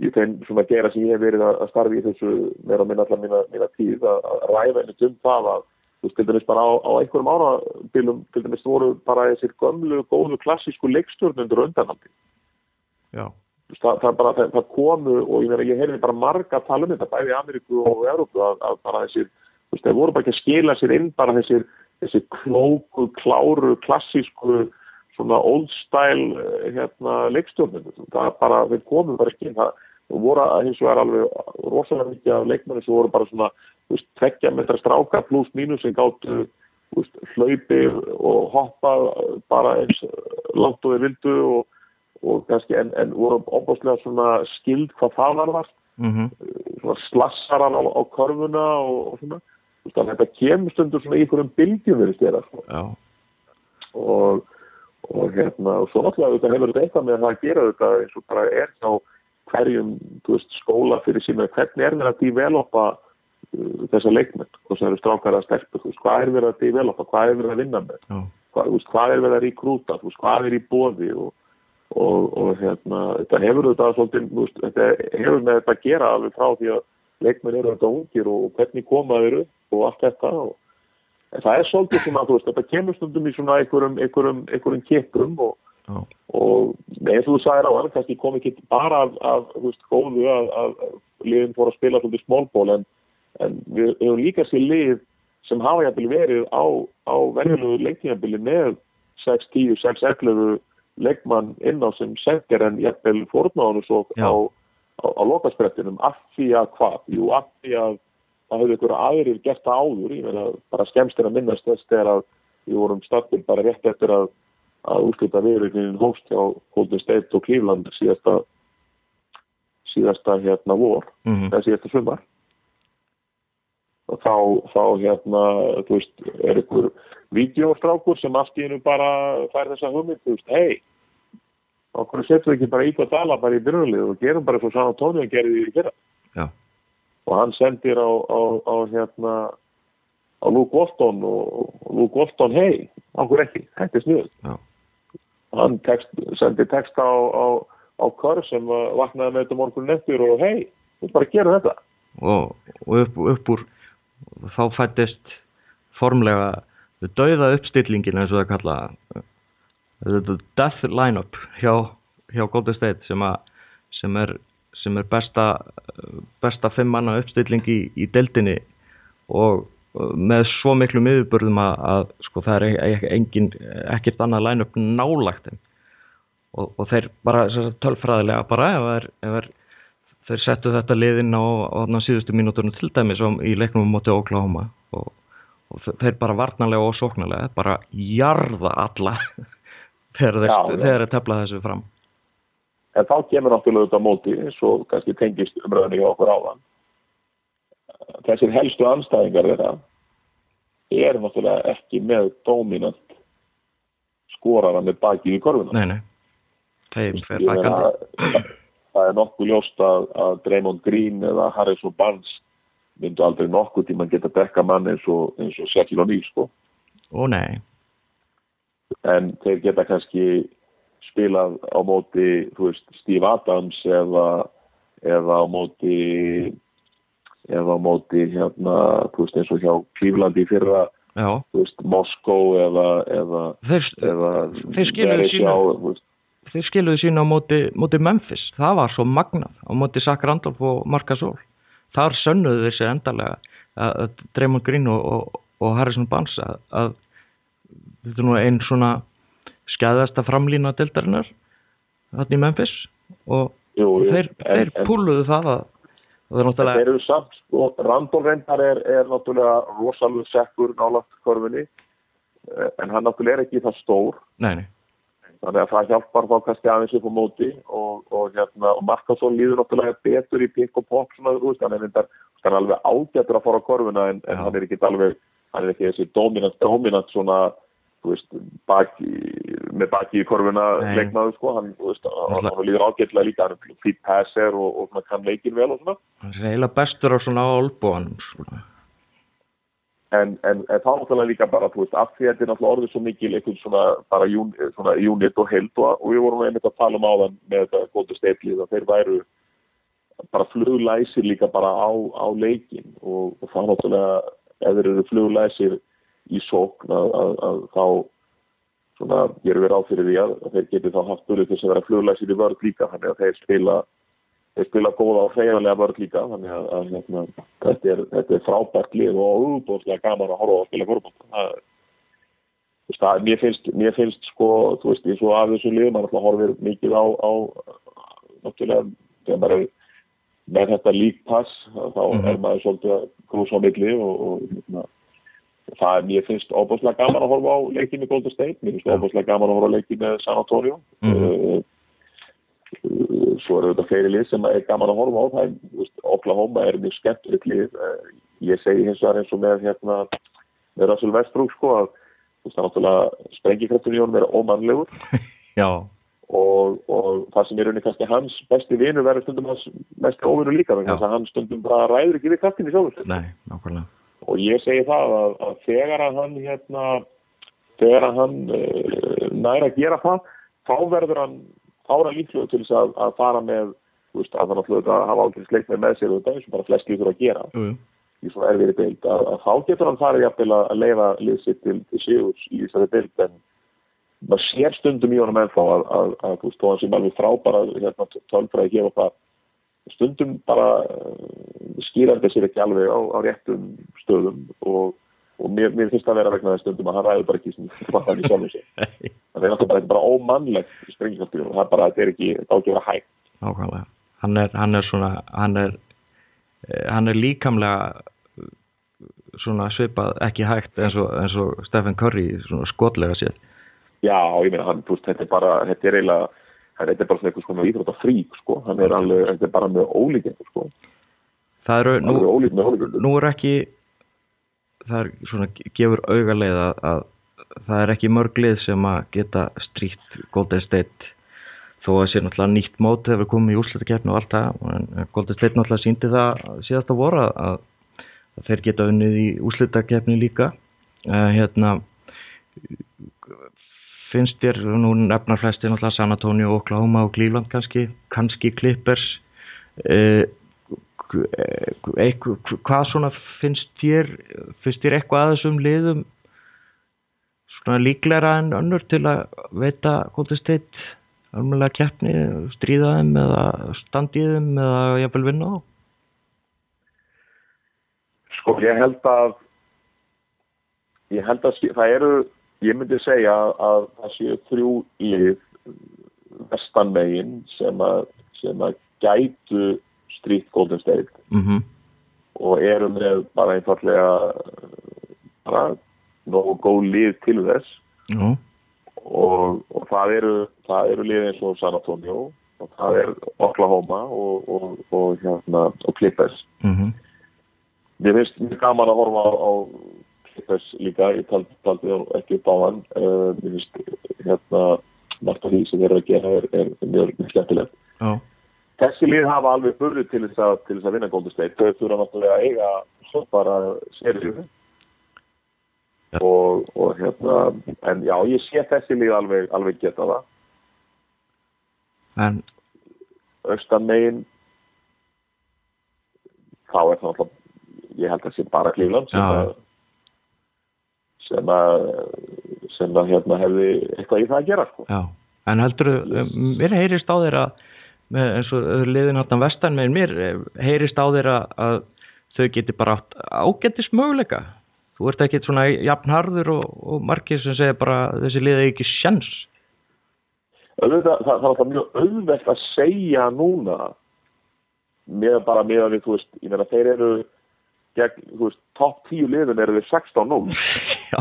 í þeim svona gera sem ég hef verið að að starfa í þessu meira að minna allar mína, mína tíð að, að ræða einmitt um það að þú veist, til dæmis bara á, á einhverjum árabilum til dæmis voru bara þessir gömlu, góðu, klassísku leikstjórnundur undanhaldi. Já, Það, það, bara, það, það komu og ég, ég heyrði bara marga tala um þetta bæði í Ameríku og Európu að, að bara þessir, þeir voru bara ekki að skila sér inn bara þessir, þessir klóku, kláru, klassísku svona old style eh, hérna, leikstjórnundur. Það bara, þeir komu bara ekki. Það það voru að hins vegar alveg rosalega mikið af leikmenni sem voru bara svona, tveggja metra stráka pluss mínus sem gáttu hlaupið og hoppað bara eins langt og þeir vildu og, og kannski en, en voru óbúslega svona skild hvað það var var mhm, svona slassaran á, á körfuna og, og svona. Þannig að þetta kemur stundur svona í einhverjum bylgjum verið stjæra sko. já, og, og hérna og svo náttúrulega þetta hefur þetta eitthvað með það að gera þetta eins og bara er hjá hverjum veist, skóla fyrir sína. Hvernig er verið að developa uh, þessa leikmenn, hvort sem eru strákar að veist, hvað er verið að developa, hvað er verið að vinna með? Hvað, hvað er að rekrúta, þú veist, hvað er í bóði og, og, og hérna, þetta hefur þetta svolítið, þetta hefur með þetta að gera alveg frá því að leikmenn eru þetta ungir og hvernig koma þeir upp og allt þetta og en það er svolítið svona, þú veist, þetta kemur stundum í svona einhverjum, kippum og, já, og eins og þú sagðir á hann, kannski kom ekki bara af, af veist, góðu að, að, að liðin fór að spila svolítið smólból en, en við höfum líka sér lið sem hafa jæfnvel verið á, á venjulegu leiktíðanbili með 6-10, 6-11 leikmann inn á sem sendir en jæfnvel fórnáðinu svo Já. á, á, á lokasprettinum af því að hvað? Jú, af því að það hefur ykkur aðrir gert það áður, ég meina bara skemmst er að minnast þess þegar að við vorum startið bara rétt eftir að, að úrslita viðrögnin hóst hjá Golden State og Cleveland síðasta síðasta hérna vor, Mhm. eða síðasta sumar og þá, þá hérna, þú veist, er ykkur vídeostrákur sem allt í hennu bara fær þessa hugmynd, þú veist, hei okkur við ekki bara íkvað dala bara í byrjunlið og gerum bara svo San Antonio gerði því í fyrra Já. og hann sendir á, á, á hérna á Luke Walton og, og Luke Walton, hei, okkur ekki þetta er snuð Já. hann text, sendi text á, á, á Kör sem vaknaði með þetta morgun eftir og hei, við bara gerum þetta og upp, upp úr þá fættist formlega dauða uppstillingin eins og það kalla þetta death lineup hjá, hjá Golden State sem, að, sem er, sem er besta, besta fimm manna uppstilling í, í deildinni og með svo miklu miðurbörðum að, að sko, það er e- e- engin, ekkert annað line-up nálagt og, og þeir bara tölfræðilega bara ef, er, ef er, þeir settu þetta liðinn á, á síðustu mínúturinn til dæmis í leiknum móti Oklahoma. Og, og þe- þeir bara varnarlega og sóknarlega bara jarða alla þegar þeir, Já, þeir er tefla þessu fram. En þá kemur náttúrulega þetta móti eins og kannski tengist umræðinu hjá okkur áðan. Þessir helstu anstæðingar þeirra er náttúrulega ekki með dominant skorara með baki í korfuna nei, nei, þeim fer fækandi það er nokkuð ljóst að, að Draymond Green eða Harrison Barnes myndu aldrei nokkuð tíma geta dekka mann eins og, og Shaquille O'Neal sko. og nei, en þeir geta kannski spilað á móti veist, Steve Adams eða, eða á móti eða á móti hérna, þú veist, eins og hjá Cleveland í fyrra, já. þú veist, Moskó eða, eða, eða Þeir þú veist, þeir skiluðu sín á móti, móti Memphis. Það var svo magnað á móti Sack Randolph og Marka Sol þar sönnuðu þeir sig endarlega að, Draymond Green og, og, og Harrison Barnes að, að þetta er nú einn svona skæðasta framlína dildarinnar þarna í Memphis. Og jú, þeir, þeir púluðu það að það er En náttúrulega þeir eru samt, sko, Randall reyndar er, er náttúrulega rosalega sekkur nálagt korfinni, eh, en hann náttúrulega er ekki það stór, nei, nei, þannig að það hjálpar þá kannski aðeins upp á móti og, og, hérna, og Markason líður náttúrulega betur í pick og pop, svona, veist, hann er, reyndar, hann er alveg ágættur að fara á korfina, en, en hann er ekki alveg, hann er ekki þessi dominant, dominant svona, veist, baki, með baki í korfina Nei. leiknaður, sko, hann, veist, hann, hann líður ágætlega líka, hann er fýtt passer og, og kann leikin vel hann er eiginlega bestur á svona olbúanum svona. En, en, en þá náttúrulega líka bara, þú veist, af því að þetta er náttúrulega orðið svo mikil einhvern svona, bara un, svona unit og held og, og við vorum einmitt að tala um áðan með þetta Golden State lið að þeir væru bara fluglæsir líka bara á, á leikin og, og þá náttúrulega ef þeir eru fluglæsir í sókn að, að, að þá svona gerum við ráð fyrir því að, þeir geti þá haft til þess að vera fluglæsir í vörð líka þannig að þeir spila þeir spila góða og hreyfanlega vörð líka þannig að, að hérna, þetta, er, þetta er frábært lið og útbóðslega gaman að horfa að spila það, mér finnst mér finnst sko, þú veist, eins og af þessu lið maður alltaf horfir mikið á, á náttúrulega, þegar maður er með þetta líkpass þá Mhm. er maður svolítið að grúsa á milli og, og hérna, það er, mér finnst óbúslega gaman að horfa á leikið með Golden State, mér finnst óbúslega gaman að horfa á leikið með San Antonio Mhm. uh, uh, svo eru þetta fleiri lið sem er gaman að horfa á. Það Oklahoma er mjög skemmtilegt lið. Uh, ég segi hins vegar eins og með hérna, með Russell Westbrook sko að þú veist, það náttúrulega sprengikraftur í honum er ómannlegur. Og, og það sem er rauninni kannski hans besti vinur verður stundum hans mest óvinur líka þess að hann stundum bara ræður ekki við kraftinni sjálfur sér. nei, nákvæmlega. Og ég segi það að, að þegar að hann hérna þegar að hann uh, næra að gera það þá verður hann hann líklega til þess að, að fara með veist, að hann náttúrulega að hafa aldrei sleikt með sér þetta eins og bara flest líkur að gera jú. í svona erfiðri deild að, að þá getur hann farið jafnvel að, leifa liðsitt til, til sigurs í þessari deild en maður sér stundum í honum ennþá að, að, að þú veist, þó hann sem alveg frábæra hérna, tölfræði gefa það stundum bara uh, skýrar þessir ekki alveg á, á réttum stöðum og, og mér, mér finnst það að vera vegna þess stundum að hann ræður bara ekki sem fattan í sjálfum sig það er náttúrulega bara, ómannlegt sprengjaftur og það er bara, þetta er ekki vera hægt. Nákvæmlega, hann er, hann er svona hann er, hann er líkamlega svona svipað ekki hægt eins og, eins og Stephen Curry svona skotlega séð. Já, ég meina, hann, veist, þetta er bara, þetta er eiginlega, þetta er bara svona eitthvað svona íþrótta frík, sko, hann er alveg, þetta er bara með ólíkjendur, sko. Það eru, nú, nú er ekki það er svona gefur augarleið að, að það er ekki mörg lið sem að geta stríkt Golden State þó að sé náttúrulega nýtt mót hefur komið í úrslutakefni og allt það en Golden State náttúrulega síndi það síðast að voru að, að þeir geta unnið í úrslutakefni líka. Uh, hérna finnst þér nú nefnar flesti náttúrulega San Antonio, Oklahoma og Cleveland kannski, kannski Clippers. Uh, eitthvað, hvað svona finnst þér finnst þér eitthvað að þessum liðum svona líklæra en önnur til að veita Golden State alveg keppni, stríða þeim eða standið þeim eða jafnvel vinna á Sko, ég held að ég held að það eru ég myndi segja að það séu þrjú lið vestanmegin sem að sem að gætu strýtt Golden State. Mm og eru með bara einfallega bara nógu góð lið til þess. Já, og, og það eru það eru lið eins og San Antonio og það er Oklahoma og, og, og hérna og Clippers. Mm Mér finnst mjög gaman að horfa á, á Clippers líka, ég taldi, taldi ekki upp á hann. Uh, mér finnst hérna margt af því sem þeir eru að gera er, er, mjög skemmtilegt. Já, Þessi lið hafa alveg burði til þess að, til þess að vinna State. Þau þurfa náttúrulega að eiga svo bara serið. Ja. Og, og hérna, en já, ég sé þessi lið alveg, alveg geta það. en Östan megin, þá er það náttúrulega, ég held að sé bara Cleveland sem að, sem að, sem að hérna hefði eitthvað í það að gera, sko. Já, en heldur mér heyrist á þér að með, eins og liðin áttan vestan með mér eh, heyrist á þér að, þau geti bara átt ágættis möguleika. Þú ert ekki svona jafnharður og, og margir sem segja bara þessi liði ekki sjans Auðvitað, það, það er mjög auðvelt að segja núna með bara með að við, þú veist, ég meina þeir eru gegn, þú veist, topp 10 liðin eru við 16-0 Já,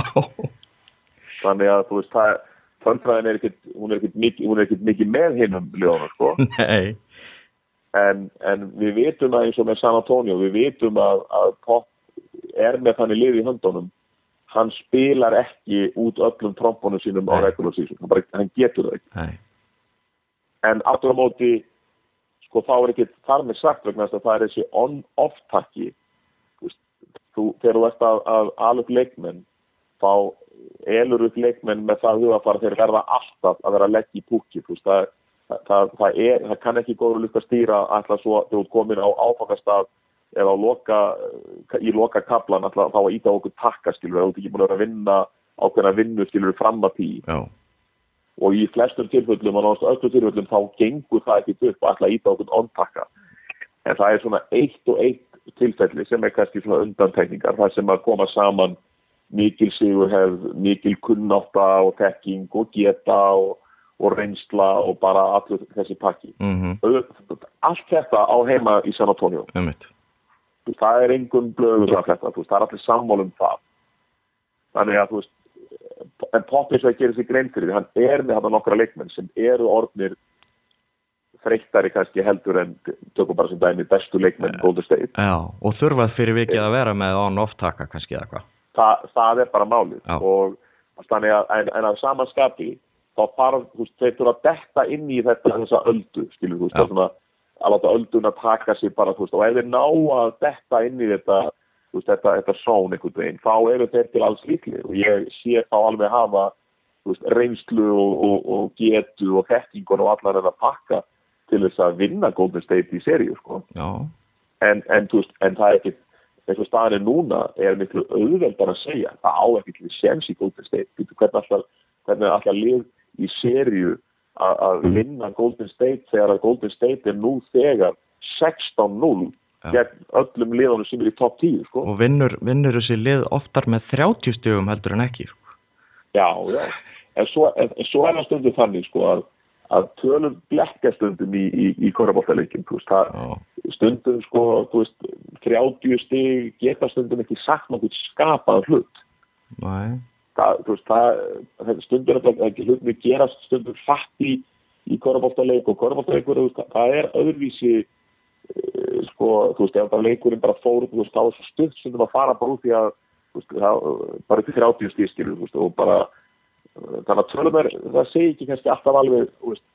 þannig að, þú veist, það er hún er mikið, hún er ekkit mikið með hinnum liðunum, sko. Nei. En, en við vitum að eins og með San Antonio, við vitum að, að topp er með þannig lið í höndunum. Hann spilar ekki út öllum trombunum sínum á Nei. regular season, hann, bara, hann getur það ekki. Nei, en aftur á móti sko þá er ekki þar með sagt vegna þess að það er þessi on-off takki. Þú, þegar þú ert að, að upp leikmenn þá elur upp leikmenn með það hugafara þeir verða alltaf að vera að leggja í púki það, það, það, er, það kann ekki góður lukt að stýra alltaf svo þegar þú ert komin á áfangastað eða loka, í loka kaplan alltaf þá að íta okkur takka skilur þú ert ekki búin að vera að vinna ákveðna vinnu skilur fram að því. Já, og í flestum tilfellum og náttúrulega öllu tilfellum þá gengur það ekkert upp ætla að íta okkur ondtakka en það er svona eitt og eitt tilfelli sem er kannski svona undantekningar það sem að koma saman mikil sigurhefð, mikil kunnátta og tekking og geta og, og reynsla og bara allur þessi pakki. Mhm, Auðvitað, allt þetta á heima í San Antonio. Þú veist, það er engum blöður af þetta, það er allir sammál um það. Þannig að þú veist en Poppins að gera sér grein fyrir því hann er með þetta nokkra leikmenn sem eru orðnir þreyttari kannski heldur en tökum bara sem dæmi bestu leikmenn Golden State. Já, og þurfað fyrir vikið að vera með on-off taka kannski eða hvað Þa, það er bara málið. Já. og þannig að en, en að samanskapi þá þarf, þú veist, þeir þurfa að detta inn í þetta þessa öldu, skilur þú veist, er svona að láta ölduna taka sig bara, þú veist, og ef þeir ná að detta inn í þetta, þú veist, þetta, þetta són einhvern veginn, þá eru þeir til alls líklir og ég sé þá alveg hafa, þú veist, reynslu og, og, og getu og þekkingun og allar en að pakka til þess að vinna Golden State í seríu, sko. Já, en, en, þú veist, en það er ekki eins og staðan er núna er miklu auðveldar að segja það á ekki til séns í Golden State hvernig alltaf, hvernig alltaf lið í serju að að vinna Golden State þegar að Golden State er nú þegar 16-0 Já. gegn öllum liðunum sem er í topp 10 sko. og vinnur, vinnur þessi lið oftar með 30 stugum heldur en ekki sko. Já, já. En svo, en, en svo er það stundum þannig sko að, að tölum blekka stundum í, í, í korabóttaleikin. Já. Stundum sko, þú veist, 30 stig geta stundum ekki sagt nokkuð skapað hlut. Það, þú veist, það, það stundum ekki hlutum við gerast stundum fatt í, í korabóttaleik og korabóttaleikur, það er öðruvísi eh, sko, þú veist, ef það leikurinn bara fór, þú veist, þá er svo stutt stundum að fara bara út því að, þú veist, það, bara í 30 stig skilur, þú og bara þannig að tölum er, það segi ekki kannski alltaf alveg, veist,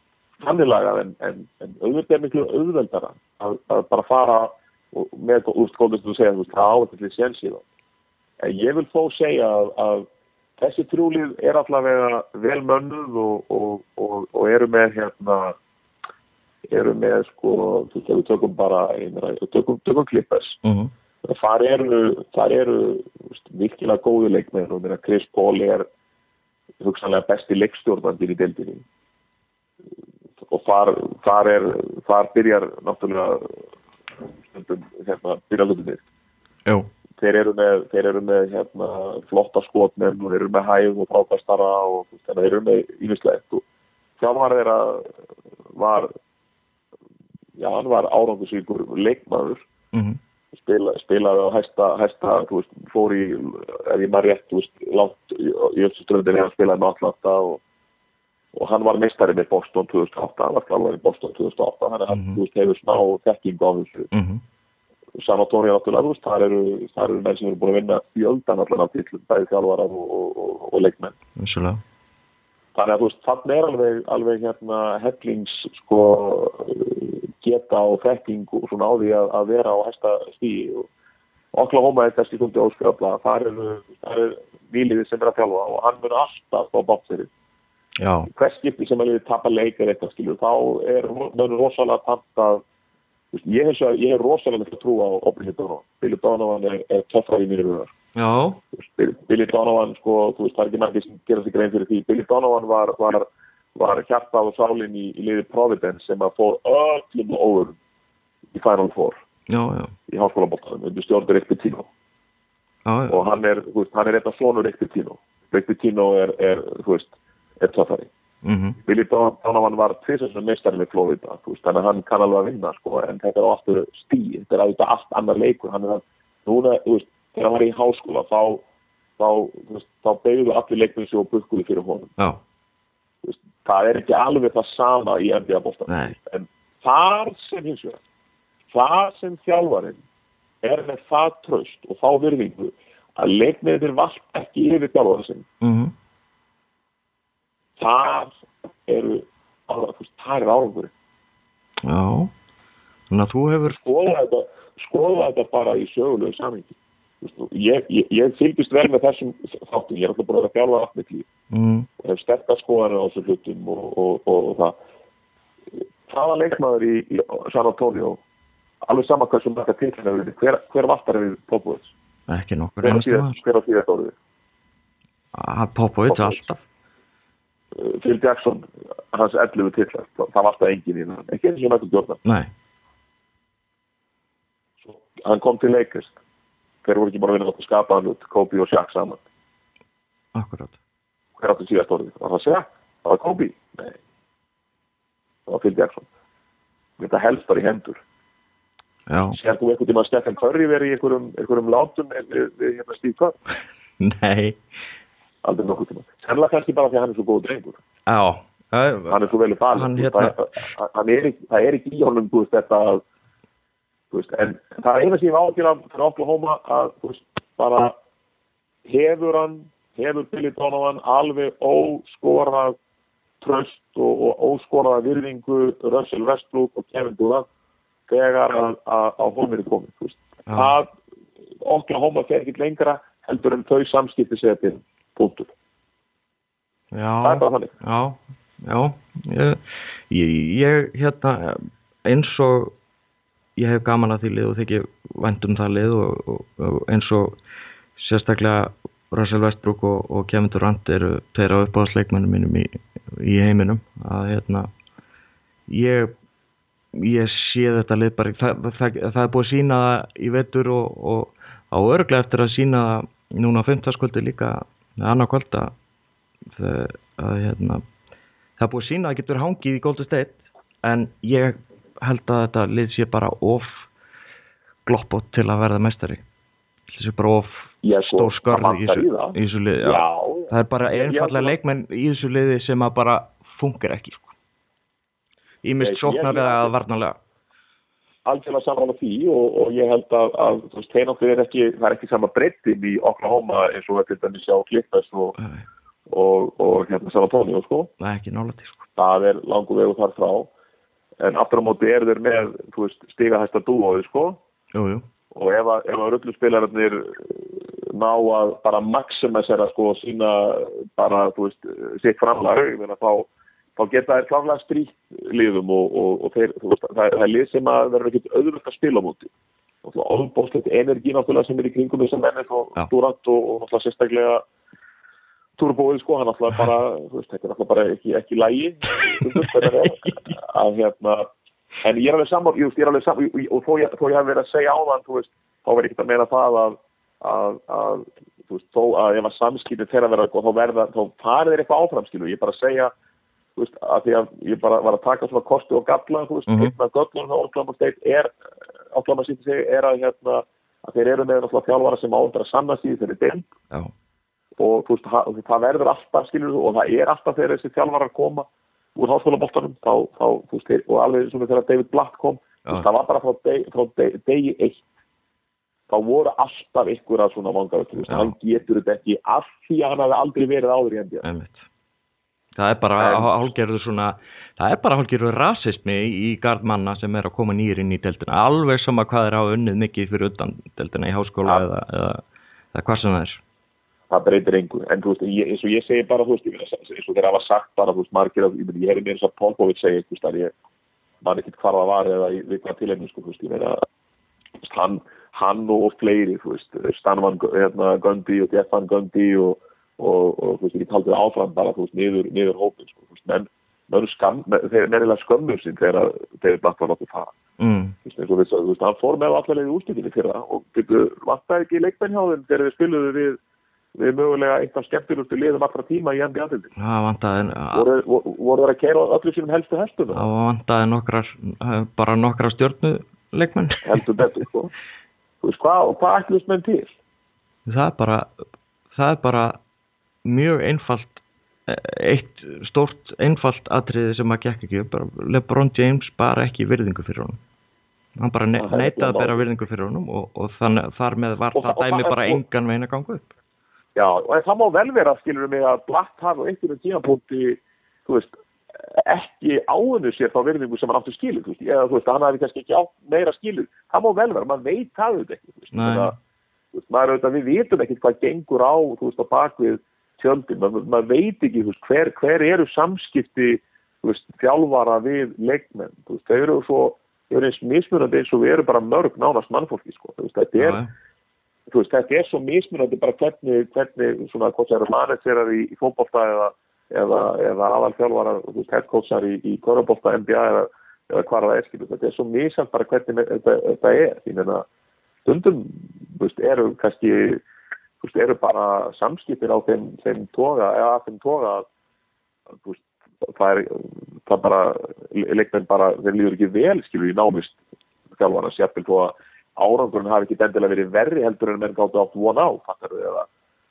hannilagað en, en, en auðvitað er miklu auðveldara að, að bara fara og með, veist, góðist þú segja, það ávægt sér síðan. En ég vil þó segja að, að þessi trúlið er allavega vel mönnuð og, og, og, og eru með hérna eru með sko, við tökum bara einra, tökum, tökum klippers mm þar eru, þar eru veist, virkilega góðu leikmenn. Og Chris Paul er hugsanlega besti leikstjórnandir í deildinni. Og þar, þar er þar byrjar náttúrulega stundum hérna byrjar hlutinir þeir eru með, þeir eru með hérna, flotta skotmenn og þeir eru með hæð og frábæstara og þeir eru með ímislegt og þjálfar þeirra var já, hann var árangusvíkur leikmaður. Mm spila, spilaði á hæsta, hæsta veist, fór í, ef ég maður rétt veist, langt Östuströndinni hann spilaði með Atlanta og, og hann var meistari með Boston 2008 hann var í Boston 2008 hann er, Mhm. þú veist, hefur smá þekking á þessu -hmm. San Antonio náttúrulega, þar eru, þar eru menn sem eru búin að vinna fjöldan allan af tillum, bæði þjálfarar og, og, og, leikmenn. Þannig að þú veist, þannig er alveg, alveg hérna hellings sko geta og þekking og svona á því að, að vera á hæsta stíi og Oklahoma er þessi kundi óskrafla, þar þar er výliðið sem er að þjálfa og hann mun alltaf á bátseri. Hvers skipti sem að liðið tapar leikar eitthvað skilur, þá er mönur rosalega tamt að þú veist, ég hef, hef rosalega miklu trú á Opri Donovan. Billy Donovan er, er töffar í mínir hugar. já, Bill- Billy Donovan, sko, þú veist, það er ekki margir sem gera sig grein fyrir því. Billy Donovan var, var, var hjartað og sálinn í, í liði Providence sem að fór öllum óður í Final Four já, já, í háskólabóttanum undir stjórnur já. og hann er, veist, hann er eitthvað Pitino. Rick Pitino er, er þú veist, er töffari. Mm Billy Don- Donovan var tvisar meistari með Florida, veist, þannig að hann kann alveg að vinna, sko, en þetta er á aftur stíð, þetta er auðvitað allt annar leikur, hann er núna, þú veist, þegar hann var í háskóla, þá, þá, veist, þá beigðu allir leikmenn sig og bukkuði fyrir honum, já, það er ekki alveg það sama í NBA bóttan, en þar sem hins vegar, þar sem þjálfarinn er með það tröst og þá virðingu að leikmennir vald ekki yfir þjálfarinn sinn, mm þar eru, þú veist, þar er árangurinn. já. Þannig að þú hefur, skoða þetta, skoða þetta bara í sögulegu samingi. Ég, ég, ég fylgist vel með þessum þáttum, ég er alltaf bara að þjálfa allt mitt líf mm, og hef sterkast skoðanir á þessum hlutum og, og, og, og það. Hvaða leikmaður í, í San Antonio, alveg sama hversu marga tillina við við, hver, hver vastar við Popovits? ekki nokkur Hver á einasta síðan, maður. hver á síðan orðið? Ah, Popovits. alltaf. Uh, Phil Jackson, hans 11 tillar, það vastar enginn í hann, ekki eins og Jordan. Nei, Hann kom til Lakers, þeir voru ekki bara vinna að skapa hann út, Kobe og Shaq saman. akkurat. hver áttu síðast orðið? Var það Shaq? Var það Kobe? Nei. Það var Phil Jackson. Þetta helst bara í hendur. Sér þú einhvern tíma að Stephen Curry verið í einhverjum, einhverjum látum við, við, við hérna Steve Kerr? nei, Aldrei nokkuð tíma. Sennilega kannski bara því að hann er svo góð drengur. já, Hann er svo vel í falið. Hann Þú veist, hérna- það, hann er, ekki- það er ekki í honum, þú veist, þetta að, þú veist, en það er eina sem ég var ágjör af fyrir Oklahoma að, þú veist, bara hefur hann, hefur Billy Donovan alveg óskorað tröst og, og óskoraða virðingu Russell Westbrook og Kevin Durant þegar að, að, að hún er komið. Já. það Oklahoma fer ekki lengra heldur en þau samskipti segja til punktur. Það er bara þannig. Já, já, ég, ég, ég, hérna, eins og ég hef gaman að því lið og þykir vænt um það lið og, og, og eins og sérstaklega Russell Westbrook og, og Kevin Durant eru tveir á uppáðsleikmennum mínum í, í heiminum. Að hérna ég ég sé þetta lið bara það, það, það er búið að sína í vetur og, og á örglega eftir að sína núna á 15. kvöldi líka annar kvölda það, að, hérna, það er búið að sína að getur hangið í Golden State en ég held að þetta lið sé bara of gloppot til að verða mestari þessi bara of sko, stór skörð í þessu, liði já. Já, það er bara einfallega leikmenn í þessu liði sem að bara funkar ekki sko. Ímist ég- eða varnarlega algjörlega saman á því og, og ég held að, að þú veist, náttúrulega er ekki, það er ekki sama breyttin í Oklahoma eins og til dæmis á Clippers og, og, og hérna San Antonio, sko. það er ekki nálægt því, sko. Það er langur vegu þar frá. En aftur á móti eru þeir með, þú veist, stigahæsta dúóði, sko. Og ef að, að rulluspilararnir ná að bara maximisera, sko, sína bara, þú veist, sitt framlag, þá, þá geta þær klálega stríkt liðum og, og, og þeir, veist, það, það er lið sem að verður ekkert auðvöld að spila á móti. Og óbóðslegt energi náttúrulega sem er í kringum þessar menni og. Durant og, og náttúrulega sérstaklega Turbóið sko, hann náttúrulega bara, veist, þetta er náttúrulega bara ekki, ekki lægi að hérna en ég er alveg saman, ég, ég er alveg saman og þó ég, þó ég hef verið að segja á þann, veist, þá verður ekki að meina það að, að, að þú veist, þó að ef að samskipin þeirra verða þá verða, þá farið þeir eitthvað áfram, skilu, ég er bara að segja veist, að því að ég bara var að taka svona kosti og galla, þú veist, Mhm. einn af göllunum á Oklahoma State er, Oklahoma City segi, er að hérna, að þeir eru með náttúrulega þjálfara sem áður að sanna síðu þeirri deild Já, og þú veist, ha- það verður alltaf skilur þú og það er alltaf þegar þessi þjálfarar koma úr háskólaboltanum þá, þá, þú veist, og alveg svona þegar David Blatt kom þú veist, það var bara frá, deg, frá deg, degi eitt þá voru alltaf ykkur að svona vangar þú veist, Já. hann getur þetta ekki af því að hann hafi aldrei verið áður í einmitt. Það er bara hálgerður svona, það er bara hálgerður rasismi í gard manna sem er að koma nýr inn í deltina. Alveg sama hvað er á unnið mikið fyrir utan deltina í háskóla eða, eða, eða hvað sem það er. það breytir engu, en þú veist, ég, eins og ég segi bara, þú veist, ég meina, eins og þeir hafa sagt bara, þú veist, margir, að- ég, meina, ég heyri mér eins og Polkovic segja, þú veist, að ég man ekkert hvar það var eða við hvað tilhengum, sko, þú veist, ég þú veist, hann, hann og fleiri, þú veist, Stanvan hérna, Gundy og Stefan Gundy og, og, og, þú veist, ég taldi það áfram bara, þú veist, niður, niður hópin, sko, þú veist, menn, menn skam, þeir er nefnilega skömmur sín þegar þeir var nokkuð fara. Mm. Þú veist, þú veist, hann fór með allavega í úrslutinni fyrir það og byrju, vantaði ekki leikmenn hjá þeim þegar við spiluðu við, við mögulega eitt af skemmtilustu liðum allra tíma í NBA-dildin. Það vantaði, Voru, voru, voru þeir að keira öllu sínum helstu hestum? það vantaði nokkrar, bara nokkrar stjórnuleikmenn. Heldur betur, sko. Þú veist, hvað, hvað ætlust menn til? Það er bara, það er bara mjög einfalt, eitt stórt einfalt atriði sem að gekk ekki LeBron James bara ekki virðingu fyrir honum. Hann bara ne neitaði að bera virðingu fyrir honum og, og þannig, þar með var Og það dæmi bara engan veginn að ganga upp. Já, og það má vel vera, skilur mig, að Blatt hafi á einhverjum tímapunkti, þú veist, ekki áinu sér þá virðingu sem hann áttu veist, eða þú veist, hann hafi kannski ekki átt meira skilur. Það má vel vera, maður veit það auðvitað ekki, maður auðvitað, við vitum ekkert hvað gengur á, þú veist, á bakvið tjöldin, maður, maður veit ekki, veist, hver, hver eru samskipti, veist, þjálfara við leikmenn, veist, þau eru svo, þau eru eins mismunandi eins og við erum bara mörg nánast mannfólki, sko, þetta er, veist, þetta er svo mismunandi bara hvernig, hvernig svona, hvort það eru managerar í, í fótbolta eða, eða, eða veist, headcoachar í, í korfbólta, NBA eða, eða hvað það er, skilur, þetta er svo misjant bara hvernig þetta, þetta er, því meina, stundum, eru kannski, veist, eru bara samskiptir á þeim, þeim toga, eða að þeim toga að, þú veist, það er, það bara, leikmenn bara, þeir líður ekki vel, skilur, í námist þjálfana, sérfél þó að árangurinn hafi ekki endilega verið verri heldur en menn gáttu átt von á, fattar við, eða,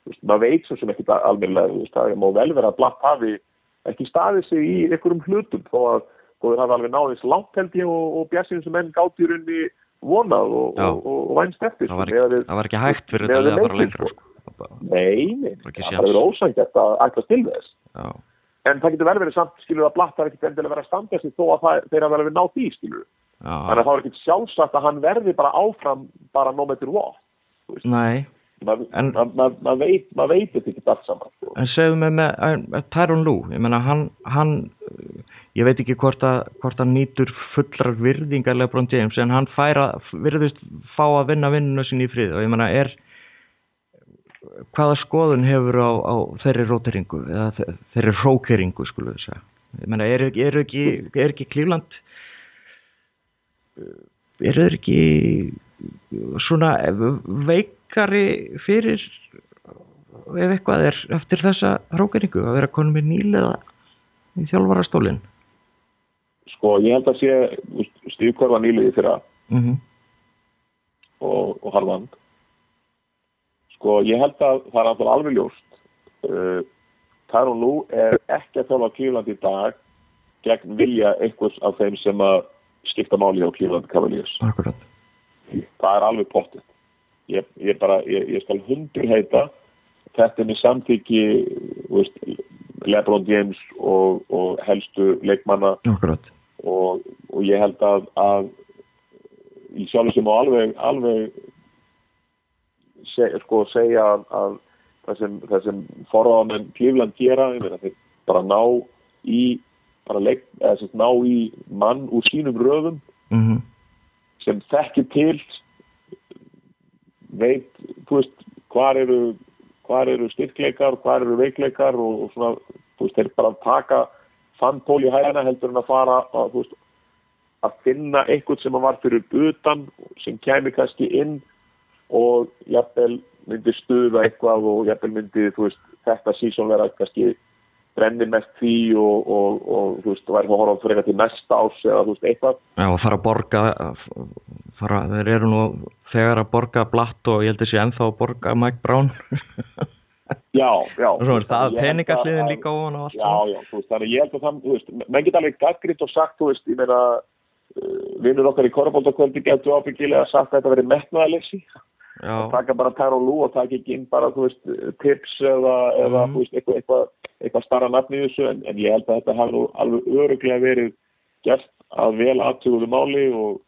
þú veist, maður veit svo sem ekki almennilega, þú veist, það má vel vera að blatt hafi ekki staðið sig í einhverjum hlutum, þó að þó þeir hafi alveg náðist langt held ég og, og bjassin sem menn gáttu í rauninni vonað og, og, vænst eftir, það var, sko, miðað ekki, við- það var ekki hægt fyrir þetta að leikinn, lengra. sko. Sko. Það Nei, nei, var það bara verið ósængert að ætla til þess. Já, En það getur vel verið samt, skilur, að blatt har ekki endilega verið að standa sig þó að það, hafa vel verið nátt í, skilur. Þannig já, að það er ekki sjálfsagt að hann verði bara áfram bara no matter what. nei, Maður ma, ma, ma veit, ma veit þetta ekki allt saman. Sko. En segðu mig með, með Tyron Lue, ég meina hann, hann, ég veit ekki hvort að, hvort hann nýtur fullrar virðingar LeBron James en hann fær að, virðist fá að vinna vinnuna sinni í frið og ég meina er, hvaða skoðun hefur á, á þeirri róteringu eða þe- þeirri hrókeringu skulum við segja. Ég meina er, er ekki, er ekki Klífland eru ekki svona veikari fyrir ef eitthvað er eftir þessa hrókeringu að vera konum með nýlega í þjálfarastólinn Sko, ég held að sé stíðkorfa nýliði fyrir að mm -hmm. og, og Harland sko ég held að það er alltaf alveg ljóst uh, Tyrone Lue er ekki að þála Klífland í dag gegn vilja einhvers af þeim sem að skipta máli á Klífland Cavaliers. Það er alveg potið ég, ég, bara, ég, ég skal hundur heita. Þetta er með samþyggi veist, Lebron James og, og helstu leikmanna Akkurat og, og ég held að, að í sjálf sem á alveg, alveg seg, sko, segja að, að það sem, sem forráðamenn Klífland gera þeir bara ná í bara leik, eða, ná í mann úr sínum röðum mm -hmm. sem þekkir til veit, þú veist, hvar eru hvar eru styrkleikar, hvar eru veikleikar og, og svona, þú veist, þeir bara taka fannpól í hægana heldur en að fara að, veist, að finna eitthvað sem var fyrir utan sem kemur kannski inn og jafnvel myndi stuða eitthvað og jafnvel myndi, veist, þetta sísón vera kannski brenni mest því og, og, og þú veist, væri að horfa fyrir eitthvað til næsta ás eða þú veist, eitthvað. Já, og fara að borga, fara, þeir eru nú þegar að borga blatt og ég held að sé ennþá að borga Mike Brown. já, já. Og svo er það peningasliðin líka ofan og allt. Já, já, þú veist, þannig ég held að það, þú veist, menn geta alveg gaggriðt og sagt, þú veist, ég meina, uh, vinnur okkar í korfbóldakvöldi getur ábyggilega sagt að þetta verið metnaðalessi að taka bara tær og lú og taka ekki inn bara, þú veist, tips eða, mm. eða þú veist, eitthvað, eitthvað, eitthvað starra nafni í þessu en, en ég held að þetta hafi nú alveg öruglega verið gert að vel aðtjóðu máli og,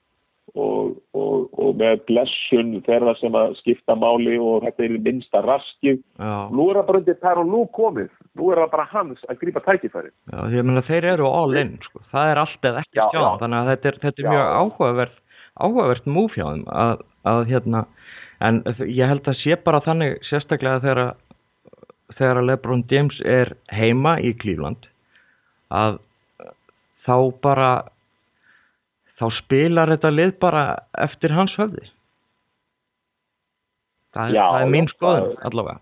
og, og, og með blessun þeirra sem að skipta máli og þetta er minnsta raskið. Nú er það bara undir tær og lú komið. Nú er það bara hans að grípa tækifæri. Já, því að þeir eru all in, sko. Það er allt eða ekki sjá. Þannig að þetta er, þetta er mjög áhugavert, áhugavert múf hjá þeim að, að hérna en ég held að sé bara þannig sérstaklega þegar, þegar Lebron James er heima í Cleveland að þá bara þá spilar þetta lið bara eftir hans höfði. Það, Já, það er mín skoðun allavega.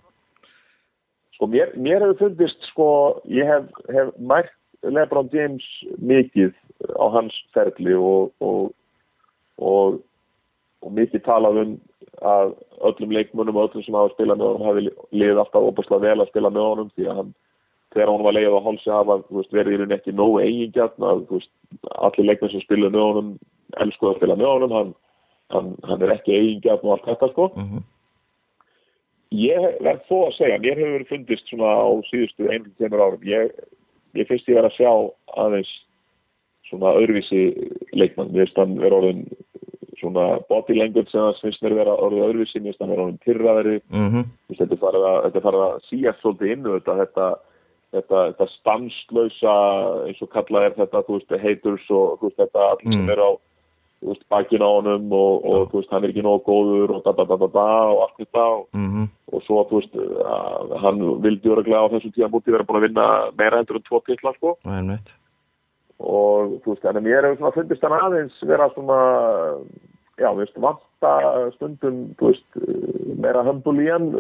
Sko mér, mér hefur fundist sko, ég hef, hef mært Lebron James mikið á hans ferli og, og, og, og mikið talað um að öllum leikmönnum og öllum sem hafa spilað með honum hafi liðið alltaf opaslega vel að spila með honum því að hann, þegar honum var leið á hálsi hafa verið í rauninni ekki nógu eigingjarn að veist, allir leikmenn sem spilaði með honum elskuðu að spila með honum hann, hann, hann er ekki eigingjarn og allt þetta sko. Mm -hmm. Ég verð þó að segja, mér hefur fundist svona á síðustu einu tveimur árum, ég, ég finnst ég verið að sjá aðeins svona öðruvísi leikmann, mér finnst hann vera orðin svona body language sem það finnst mér vera orðið öðruvísi, mér finnst hann vera orðin pyrraðari, Mm -hmm. Þetta farið að, að síast svolítið inn í þetta, þetta, þetta, þetta stanslausa, eins og kallað er þetta, veist, haters og veist, þetta allir sem Mm. er á, veist, bakinn á honum og, og veist, hann er ekki nógu góður og da da da da da og allt þetta og Mm og svo að hann vildi öruglega á þessum tíða múti vera búin að vinna meira heldur en tvo titla sko. Er og þú veist, en mér hefur svona fundist hann aðeins vera svona já, við veist, vanta stundum þú veist, meira hömbul í hann.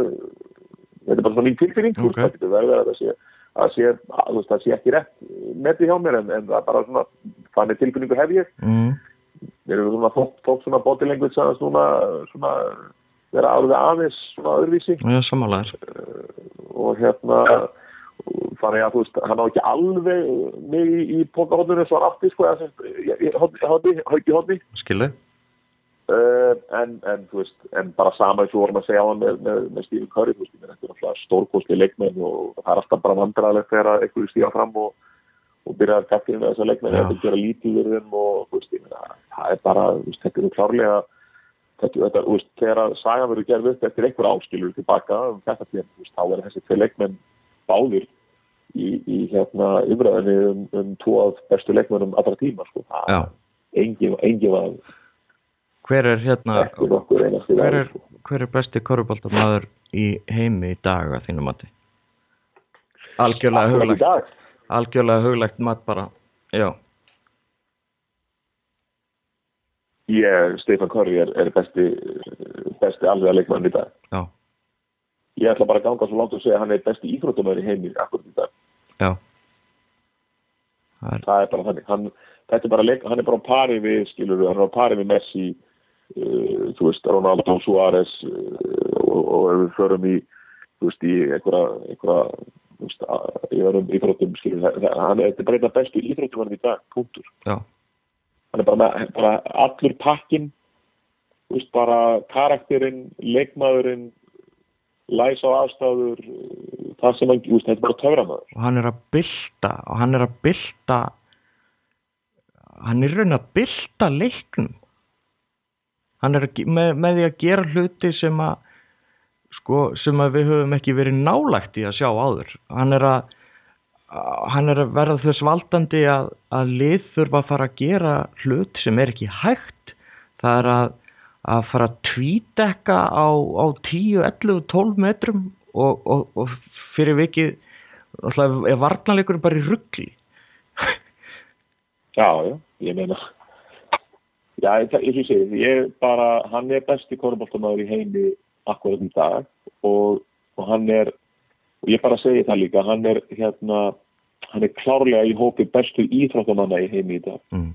Þetta er bara svona mín tilfinning þú Ok. veist, það getur verið að það sé að sé, að, veist, það sé ekki rétt metið hjá mér en, en það er bara svona þannig tilfinningu hef ég mm. mér hefur svona þótt, þótt svona language aðeins núna svona vera alveg aðeins svona öðruvísi ég er sammálaður og hérna þannig að þú veist, hann á ekki alveg mig í, í pókahotninu svo hann átti sko, sem, í- í hotni, hauki hotni skilu uh, en, en veist, en bara sama eins og vorum að segja á hann með, með, með Stephen Curry, veist, þetta er náttúrulega stórkosti leikmenn og það er alltaf bara vandræðilegt þegar að einhverju stíða fram og, og byrja að gaggja með þessa leikmenn, þetta gera lítið við þeim og veist, ég meina, það er bara, þetta er nú klárlega þetta, þetta, þú veist, þegar að saga verður gerð upp eftir einhver áskilur tilbaka um þetta tíma, þá verður þessi tvei leikmenn báðir í, í hérna umræðinni um, um tvo af bestu leikmennum allra tíma, sko, það engin, engin var hver er hérna hver er, hver er besti korfbóltamaður í heimi í dag að þínu mati? Algjörlega dag, algjörlega huglægt mat bara já. Ég, Stefan Curry er, er besti besti alveg leikmann í dag. Já, ég ætla bara að ganga svo langt og segja að hann er besti íþróttumöður í heimi akkur í dag. Já. Það er, það bara þannig. Hann, þetta er bara leik, hann er bara á pari við skilur hann er á pari við Messi þú veist, Ronaldo, Suárez uh, og, og ef við förum í þú veist, í einhverja að- íþróttum hann er bara eitthvað bestu íþróttumöður í dag, punktur. Já, hann er bara, með, bara allur pakkin þú veist, bara karakterinn, leikmaðurinn læs á aðstæður uh, það sem hann, þú veist, þetta er bara töframæður og hann er að bylta og hann er að bylta hann er raun að bylta leiknum hann er með, með því að gera hluti sem að sko, sem að við höfum ekki verið nálægt í að sjá áður. Hann er að hann er að verða þess valdandi að, að lið þurfa að fara að gera hlut sem er ekki hægt. Það er að, að fara að tvídekka á, á 10, 11, 12 metrum og, og, og fyrir vikið er varnarleikur bara í ruggli Já, já, ég meina Já, ég, ég segi ég bara, hann er besti korfbóltamæður í heimi akkurat í dag og, og hann er og ég bara segi það líka, hann er hérna, hann er klárlega í hópi bestu íþróttamanna í heimi í dag. Mm.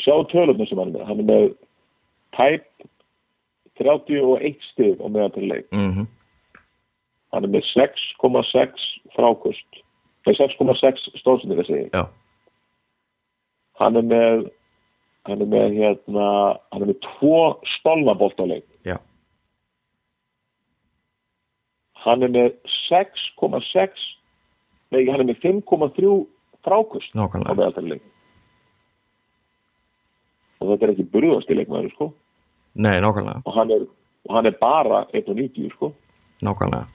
Sjáu tölunum sem hann er hann er með tæp 31 stig á meðantarleik Mm hann er með 6,6 frákust Nei, 6,6 stóðsendinga segi ég. já, hann er með hann er með hérna hann er með tvo stolnaboltaleik. Já, hann er með 6,6 nei, hann er með 5,3 frákust á nákvæmlega. meðaltæðileik og þetta er ekki burðastileikmaður sko. Nei, nákvæmlega, og hann er, og hann er bara 1,90 sko. Nákvæmlega.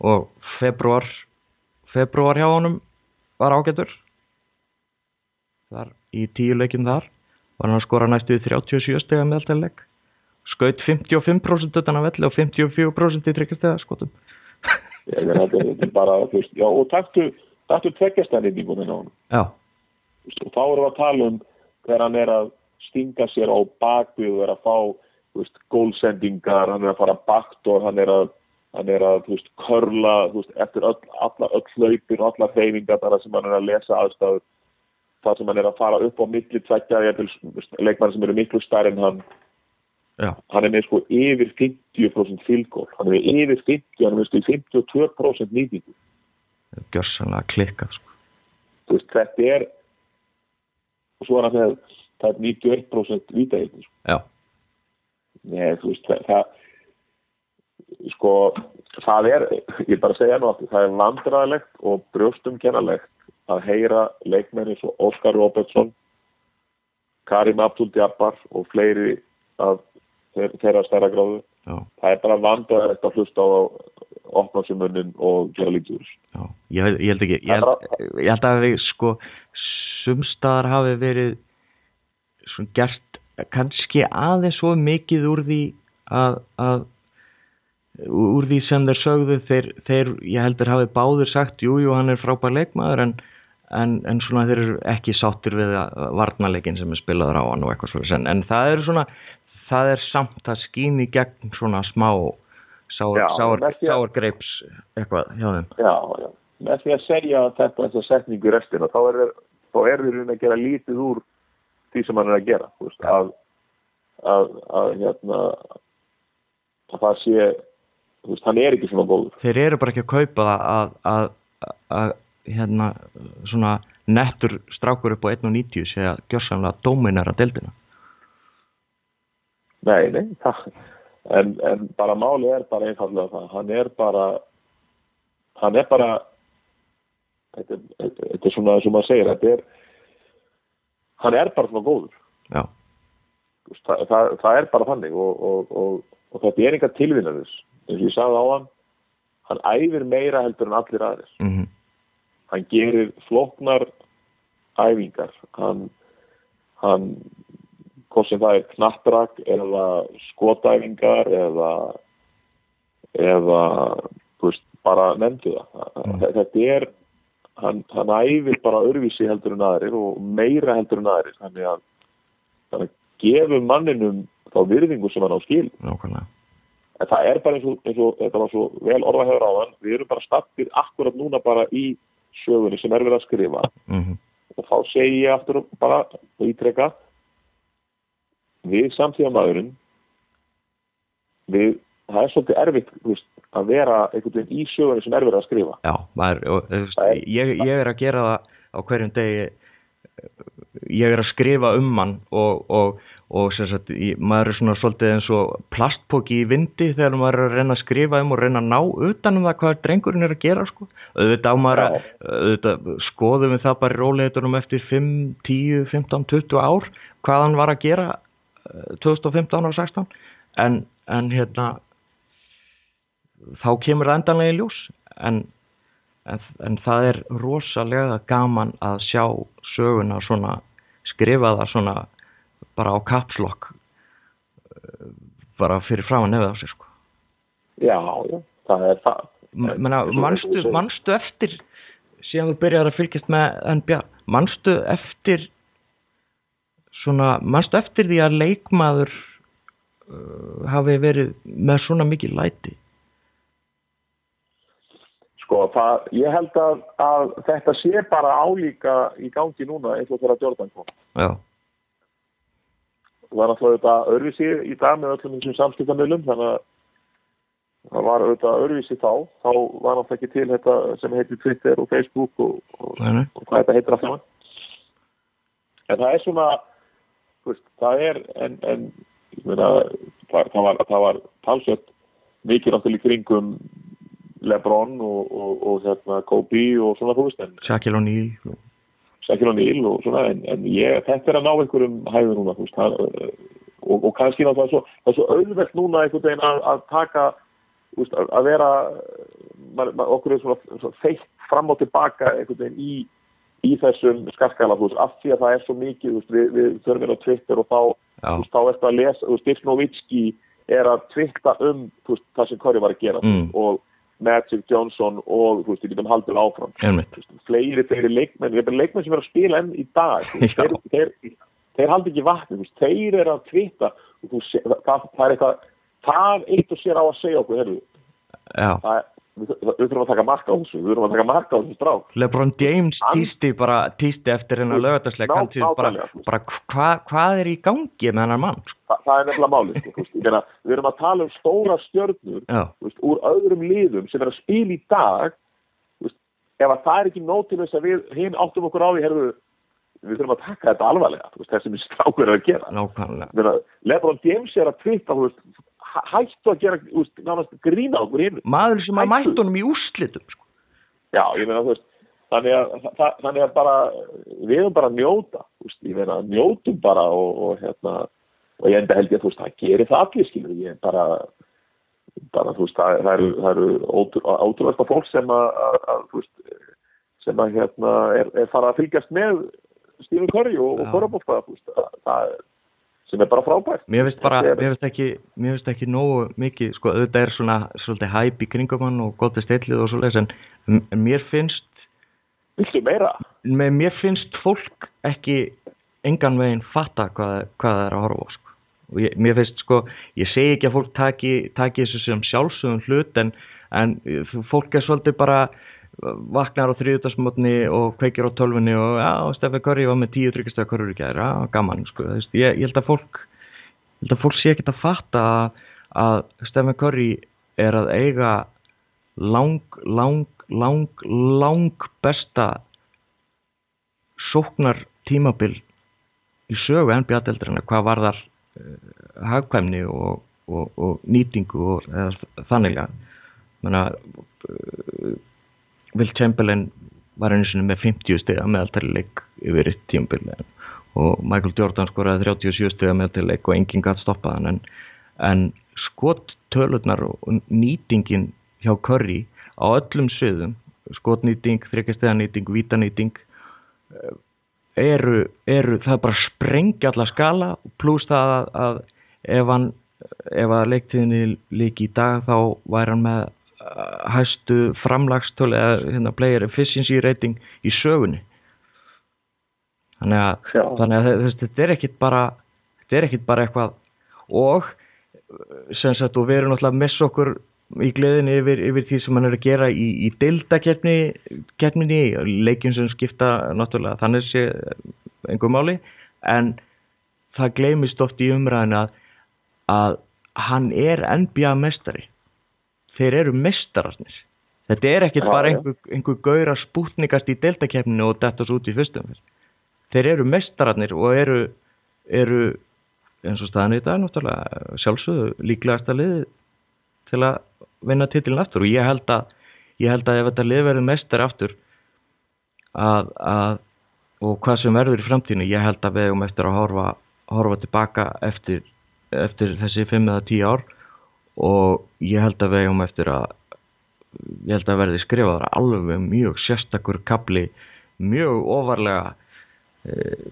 Og februar februar hjá honum var ágætur þar í tíu leikjum þar var hann að skora næstu í 37 stega meðaltæðileg skaut 55% utan að velli og 54% í tryggastega skotum Ég þetta, er- er bara, veist, já, og taktu taktu tveggjastæðningum inn á hann já, og þá erum við að tala um þegar hann er að stinga sér á bakvið og er að fá veist, gólsendingar, hann er að fara baktor, hann er að hann er að, þú veist, körla þú veist, eftir öll, alla, öll hlaupin og alla hreyfingar þar sem hann er að lesa aðstæður þar sem hann er að fara upp á milli tveggja, leikmann sem eru miklu stærri en hann já, hann er með sko yfir 50% fylgól, hann er með yfir 50 hann er með sko í 52% nýtingu gjörsanlega klikkað sko. þú veist, þetta er og svo er hann með það er 91% vítaðið sko. já, Nei, þú veist, það, það sko, það er ég er bara að segja nú aftur, það er vandræðilegt og brjóstumkennalegt að heyra leikmenni svo Óskar Robertsson Karim Abdul-Jabbar og fleiri af þeir, þeirra stærra gráðu. Það er bara vandræðilegt að hlusta á opna sér munnin og gera já. Ég, ég held ekki ég held, ég held að við sko sumstaðar hafi verið svona gert kannski aðeins svo mikið úr því að, að úr því sem þeir sögðu þeir, þeir ég heldur hafi báður sagt jú, jú, hann er frábær leikmaður en, en, en svona þeir eru ekki sáttir við varnarleikin sem er spilaður á hann og eitthvað svona, en, en það er svona það er samt að skýn í gegn svona smá sár, Já, sár, með því að- sár greips eitthvað hjá þeim Já, já. Með því að segja þetta þess að setningu restina, þá er, raunin að gera lítið úr því sem hann er að gera. Veist, að, að, að, hérna, að það sé, veist, hann er ekki svona góður. þeir eru bara ekki að kaupa að, að, að hérna svona nettur strákur upp á 1.90 sé að gjörsamlega dóminera deildina Nei, nei, það, en, en bara máli er bara einfallega það. Hann er bara, hann er bara, þetta, er- þetta er svona, sem maður segir, þetta er, hann er bara svona góður. já, það, það, það er bara þannig og, og, og, og þetta er enga tilvinnaðis eins og ég sagði á hann hann æfir meira heldur en allir aðeins mm hann gerir flóknar æfingar. Hann, hann hvort sem það er knattrak eða skotæfingar eða eða veist, bara nefndu það. Mm. þetta er hann, hann æfir bara örvísi heldur en aðrir og meira heldur en aðrir. Þannig að, að gefum manninum þá virðingu sem hann á skil nákvæmlega en það er bara eins og, eins og þetta var svo vel orðahöður á hann við erum bara stattir akkurat núna bara í sögunni sem er verið að skrifa. Mm og þá segi ég aftur bara ítrekka við samtíða maðurinn við, það er svolítið erfitt veist, að vera einhvern veginn í sögunni sem er verið að skrifa. Já, maður, og, Það er- ég, ég er að gera það á hverjum degi. Ég er að skrifa um hann og, og, og sem sagt, ég, maður er svona svolítið eins og plastpóki í vindi þegar maður er að reyna að skrifa um og reyna að ná utan um það hvað drengurinn er að gera sko. auðvitað, á maður að, auðvitað skoðum við það bara í róleitunum eftir 5, 10, 15, 20 ár hvað hann var að gera eh, 2015 og 16 en, en hérna þá kemur það endanlega í ljós. En En, en það er rosalega gaman að sjá söguna svona skrifaða svona bara á kapslokk bara fyrir frá að nefða á sig sko. já, já, það er það Menna, manstu, manstu eftir síðan þú byrjar að fylgjast með NBA manstu eftir svona, manstu eftir því að leikmaður uh, hafi verið með svona mikið læti Sko, það, ég held að, að þetta sé bara álíka í gangi núna eins og þegar Jordan kom. já, var náttúrulega auðvitað örvísi í dag með öllum þessum samskiptamilum, þannig að það var auðvitað örvísi þá. Þá var náttúrulega ekki til þetta sem heitir Twitter og Facebook og, og, og hvað þetta heitir saman. En það er svona, veist, það er, en, en meina, það, það var, var talsvett mikið náttúrulega kringum Lebron og, og, og hérna Kobe og svona, þú veist, en Shaquille O'Neal Sækil og Níl og svona en, en ég, þetta er að ná einhverjum hæður núna þú veist, það, uh, og, og kannski náttúrulega svo, það er svo auðvelt núna einhvern veginn að, að taka þú veist, að, að vera man, man, okkur er svona, svona feitt fram og tilbaka einhvern veginn í, í þessum veist, af því að það er svo mikið þú veist, við, við þurfum á Twitter og þá þá ertu að lesa, Dirk Nowitzki er að twitta um það sem Curry var að gera Mm. og Magic Johnson og þú veist, við getum haldið áfram. Veist, fleiri þeirri leikmenn, við erum leikmenn sem er að spila enn í dag, þeir, þeir, þeir haldi ekki vatni, veist, þeir eru að tvita, það, það er eitthvað, það eitt og sér á að segja okkur, það, við, við þurfum að taka marka á þessu, við þurfum að taka marka á þessu strák. Lebron James Hann- týsti bara týsti eftir hennar lögatarsleik hann týsti bara, veist. bara hva, hvað er í gangi með hennar mann sko? Þa, það er nefnilega málið, sko, við erum að tala um stóra stjörnur, veist, úr öðrum liðum sem er að spila í dag, veist, ef að það er ekki nóg til þess að við hinn áttum okkur á því, heyrðu, við þurfum að taka þetta alvarlega, veist, það sem strákur er að gera. Lebron James er að hæ- hættu að gera veist, nánast grína okkur hinn maður sem að Hættu. mætt honum í úrslitum sko. já, ég meina þú veist þannig að, þannig að bara við erum bara að njóta veist, ég meina njótum bara og, og hérna og ég enda held ég að þú veist, það gerir það allir skilur ég bara bara þú veist, það, það eru, það eru ótrúlega fólk sem að, að, veist, sem að hérna er, er fara að fylgjast með Stephen Curry og, og veist, það, það sem er bara frábært mér finnst bara, Þetta mér finnst ekki mér finnst ekki nógu mikið, sko, auðvitað er svona svolítið hæp í kringum hann og gott er steillið og svoleiðis, en, mér finnst Viltu meira? mér finnst fólk ekki engan veginn fatta hvað, hvað það er að horfa á sko. og ég, mér finnst sko ég segi ekki að fólk taki, taki þessu sem sjálfsögum hlut en, en fólk er svolítið bara vaknar á þriðutarsmotni og kveikir á tölfunni og já, Steffi Curry var með tíu tryggastöða körur í gæri, já, gaman sko, veist, ég, ég held að fólk ég held að fólk sé ekki að fatta að, Steffi Curry er að eiga lang, lang, lang, lang besta sóknar tímabil í sögu NBA-deldrana hvað var þar uh, hagkvæmni og, og, og nýtingu og eða, þannig að Will Chamberlain var einu sinni með 50 stiga meðaltæri leik yfir eitt tímabil og Michael Jordan skoraði 37 stiga meðaltæri leik og enginn gætt stoppað hann. En, en skottölurnar og nýtingin hjá Curry á öllum sviðum skotnýting, þryggjasteganýting, vítanýting eru, eru það er bara að sprengja alla skala pluss það að, að ef hann ef að leiktíðinni líki í dag þá væri hann með hæstu framlagstölu eða hérna, player efficiency rating í sögunni. Þannig að, þannig að þe- þess, þetta er ekkit bara þetta er ekkit bara eitthvað. Og sem sagt og við erum náttúrulega að missa okkur í gleðinni yfir, yfir því sem hann er að gera í, í deildakeppni keppninni, leikjum sem skipta náttúrulega þannig sé einhver máli. En það gleymist oft í umræðinu að, að hann er NBA mestari þeir eru mestararnir þetta er ekkit Já, bara einhver, einhver gaur að spútnikast í deildakeppninu og detta svo út í fyrstum þeir eru mestararnir og eru, eru eins og staðan í dag náttúrulega sjálfsögðu líklegasta liði til að vinna titilin aftur. Og ég held að ég held að ef þetta lið verður mestar aftur að, að og hvað sem verður í framtíðinu ég held að við eigum eftir að horfa, horfa tilbaka eftir, eftir þessi 5 eða 10 ár og ég held að við eigum eftir að ég held að verði skrifaðar alveg mjög sérstakur kapli mjög ofarlega uh,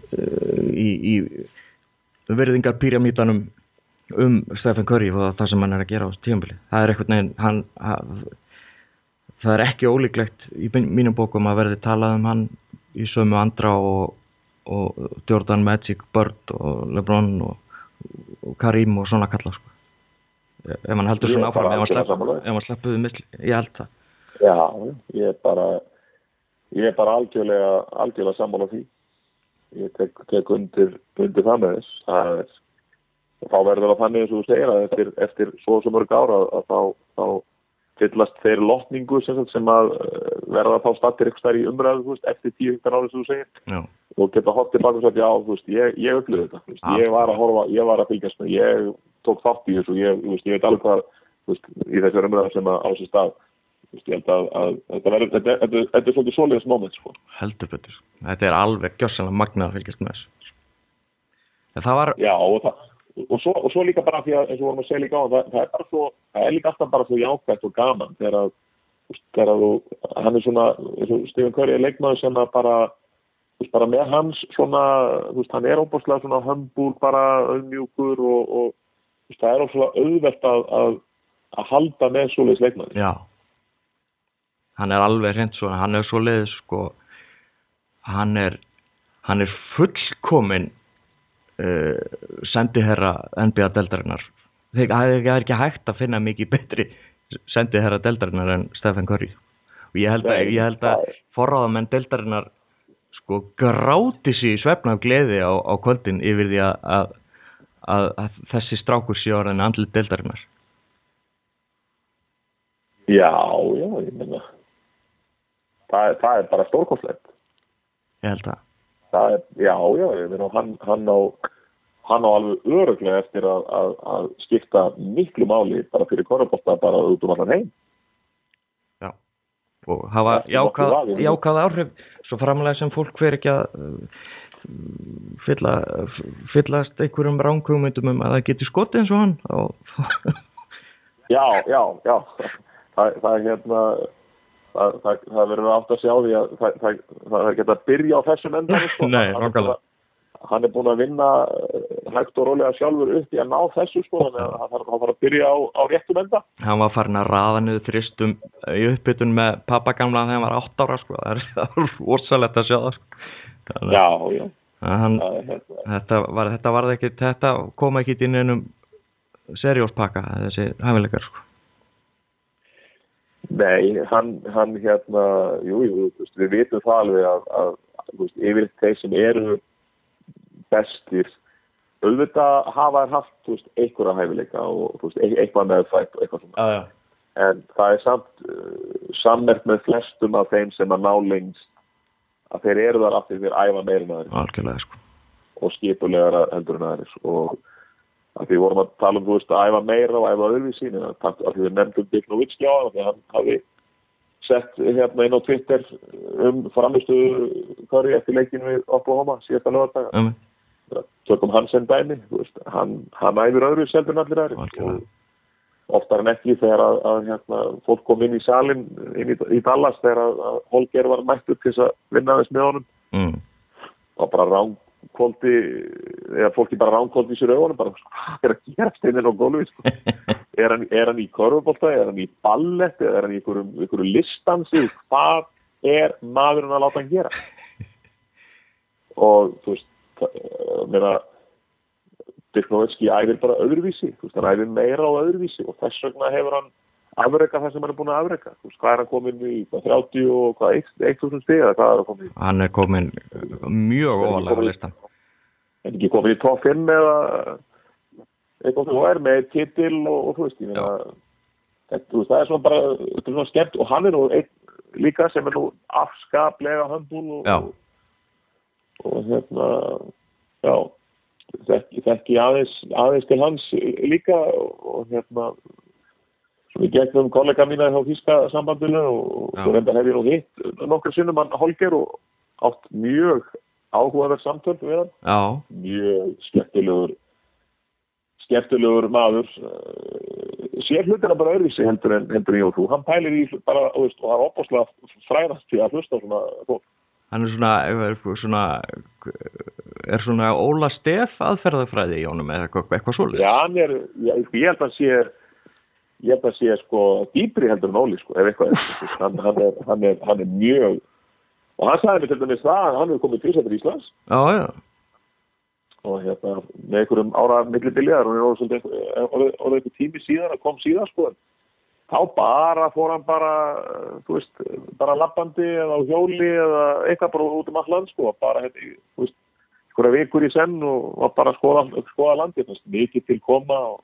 í, í verðingar píramítanum um Stephen Curry og það sem hann er að gera á tímabili það er eitthvað neginn hann, hann, það er ekki ólíklegt í mín- mínum bókum að verði talað um hann í sömu andra og, og Jordan Magic, Bird og LeBron og, og Karim og svona kalla sko. Ef hann heldur svona áfram ef hann hann sleppuði misli, ég held það. Já, ég er bara ég er bara algjörlega algjörlega sammála því. Ég tek, tek undir, undir það með þess. Það er þá verður það þannig eins og þú segir að eftir, eftir svo sem mörg ára að, að þá, þá fyllast þeir lotningu sem, sem að eh, verða þá stattir eitthvað stær í umræðu veist, eftir 10-15 ára sem þú segir. Já, og geta hótt tilbaka og sagt já, veist, ég, ég upplöði þetta veist, Ah. ég var að horfa, ég var að fylgjast með ég tók þátt í þessu og ég, ég veit alveg hvað í þessu umræðu sem að á sér stað. Ég held að, að þetta verður þetta, þetta, þetta er svolítið svoleiðis moment sko. heldur betur. Þetta er alveg gjössanlega magnað að fylgjast með þessu. En það var já og það og svo, og svo líka bara því að eins og vorum að segja líka á það, það er bara svo, það er líka alltaf bara svo jákvægt og gaman þegar að þegar að þú, hann er svona Stephen Curry er leikmaður sem að bara veist, bara með hans svona veist, hann er óbúslega svona hömbúl bara auðmjúkur og, og veist, það er óbúslega auðvelt að, að, að halda með svoleiðis leikmaður. Já. Hann er alveg hreint svona, hann er svo leiðis sko hann er hann er fullkomin uh, sendiherra NBA deldarinnar það er ekki hægt að finna mikið betri sendiherra deldarinnar en Stephen Curry. Og ég held að, að forráðamenn deldarinnar sko gráti sig í svefna af gleði á, á kvöldin yfir því að, að, að, þessi strákur sé orðin andlit deldarinnar já, já, ég menna það, það er bara stórkostlegt. Ég held að það er, já, já, ég meina hann, hann á hann á alveg öruglega eftir að, að, að skipta miklu máli bara fyrir korrabóta bara út um allan heim. Já, og hafa vafi. jákvæð áhrif svo framlega sem fólk fer ekki að uh, fylla, fyllast einhverjum ránkugmyndum um að það geti skotið eins og hann já, já, já. Það, það er hérna það, það, það verður átt að sjá því að það, það, ekki að byrja á þessum endan sko. Nei, Hann hann er búin að vinna eh, hægt og rólega sjálfur upp í að ná þessu sko, þannig að hann þarf að byrja á, á réttum enda hann var farin að raða niður þristum í uppbytun með pappagamla þegar hann var 8 ára sko. það er, rosalegt að sjá það sko. Þannig já, já, hann, er hérna þetta, var, þetta var ekki þetta kom ekki inn í einum serióspakka þessi hæfileikar sko. Nei, hann, hann hérna, jú, jú, veist, við vitum það alveg að, að þú veist, yfir þeir sem eru bestir, auðvitað hafa þær haft, veist, einhverja hæfileika og, eitthvað meðfætt og eitthvað svona. já, já. En það er samt uh, sammert með flestum af þeim sem að ná lengst að þeir eru þar aftur þeir æfa meirinn aðeins algjörlega sko. og skipulegar heldur en aðeins og að því vorum að tala um, þú veist, að æfa meira og æfa öðruvísi en að því við nefndum Dick Nowitzki á hann, því hann hafi sett hérna inn á Twitter um framistu hverju eftir leikinu við Oklahoma síðasta lögardaga um, tökum hans en dæmi, veist, hann, hann æfir öðruvísi heldur en allir aðri Algjörlega. og oftar en ekki þegar að, að hérna, fólk kom inn í salin inn í, í Dallas þegar að, Holger var mættur til þess að vinna þess með honum. Mm, og bara ránkóldi eða fólki bara ránkóldi í sér augunum bara hvað er að gera steinir á gólfi sko. er hann, er hann í korfubólta, er hann í ballett er hann í einhverjum, einhverjum listansi hvað er maðurinn að láta hann gera og þú veist mér að Dirk Nowitzki æfir bara öðruvísi þú veist, hann æfir meira á öðruvísi og þess vegna hefur hann afreika það sem hann er búin að afreika þú veist, hvað er hann komin í hvað, 30 og hvað, 1000 stig eða hvað er hann komin í? Hann er komin mjög óvalega á listan en ekki komin í top 5 eða eitthvað þú er með titil og, og þú veist, ég meina það er svona bara, þetta er svona skemmt og hann er nú einn líka sem er nú afskaplega handbúl og, og, og hérna já þekki, þekki aðeins, aðeins til hans líka og, hérna í gegnum kollega mína hjá Þíska sambandinu og Já. svo reyndar hef ég nú hitt nokkur sinnum hann Holger og átt mjög áhugaverð samtöld við hann. Já, mjög skemmtilegur skemmtilegur maður. Uh, sér hlutina bara öðruvísi heldur en heldur en ég og þú, hann pælir í bara, þú veist, og það er opaslega fræðast til að hlusta svona fólk. hann er svona, er svona er svona Óla Steff aðferðafræði í honum eða eitthvað, eitthvað svolítið Já, hann er, ég, ég held að hann sé ég held að sé sko dýpri heldur en Óli sko, ef eitthvað er. Hann, hann, er, hann, er, hann er mjög og hann sagði mér til dæmis það að hann hefur komið til í Íslands. Já, já, og hérna með einhverjum ára millibiljar og er orðið einhver tími síðan að kom síðan sko. Þá bara fór hann bara þú veist, bara lappandi eða á hjóli eða eitthvað bara út um all land sko, bara hérna, þú veist einhverja vikur í senn og bara skoða, skoða landið, mikið til koma og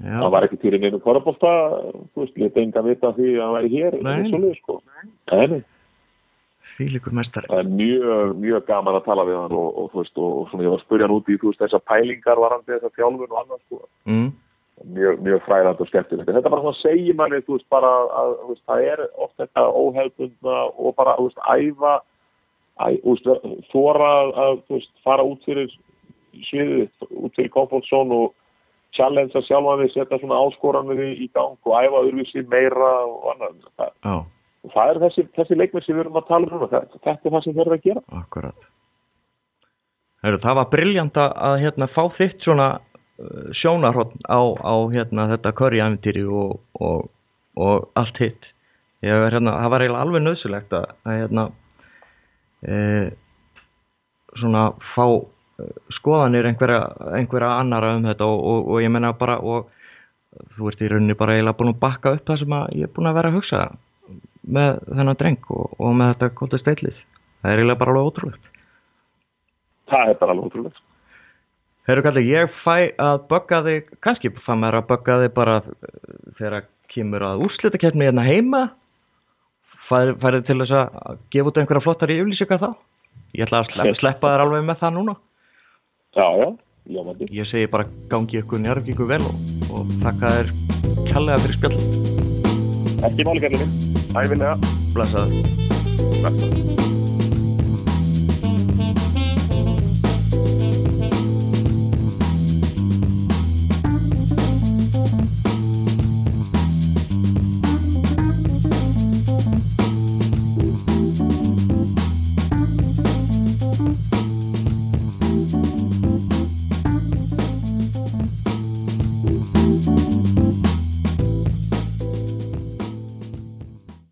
já. það var ekki til í neinu korabólta, þú veist, lítið enga vita því að hann væri hér, eins og leið sko Nei. Fílíkur mestari það er mjög, mjög gaman að tala við hann og, og þú veist, og, og svona ég var að spurja hann út í þú veist, þessar pælingar varandi þessar þjálfun og annað sko mm. mjög, mjög fræðand og skemmtilegt þetta bara svona segir manni, þú veist, bara að þú veist, það er oft þetta óhefbundna og bara, þú veist, æfa æ, þú veist, þóra að, þú veist, fara út fyrir sviðið, út fyrir comfort zone og challenge að sjálfa við setja svona áskoranir í, gang og æfa öðruvísi meira og annað. Það, það er þessi, þessi leikmenn sem við erum að tala um þetta, þetta er það sem eru að gera. Akkurat. Heru, Það var briljant að hérna, fá þitt svona sjónarhótt á, á hérna, þetta körjæfintýri og, og, og allt hitt. Ég, hérna, það var eiginlega alveg nöðsulegt að, að hérna, e, svona fá skoðanir einhverja, einhverja annara um þetta og, og, og ég menna bara og þú ert í rauninni bara eiginlega búin að bakka upp það sem að ég er búin að vera að hugsa með þennan dreng og, og með þetta kóldið steitlið það er eiginlega bara alveg ótrúlegt. Það er bara alveg ótrúlega Herru Kalli, ég fæ að bögga þig kannski fæ mér að bögga þig bara eh, þegar kemur að úrslitakeppni hérna heima. Færið færi til þess að gefa út einhverja flottar í yflýsingar þá? Ég ætla að sleppa, sleppa þér alveg með það núna já, já, ljómandi. Ég segi bara gangi ykkur ykkur vel og, og þakka þér kjallega fyrir spjall ekki máli kallið minn, æfilega blessaður. Blessaður.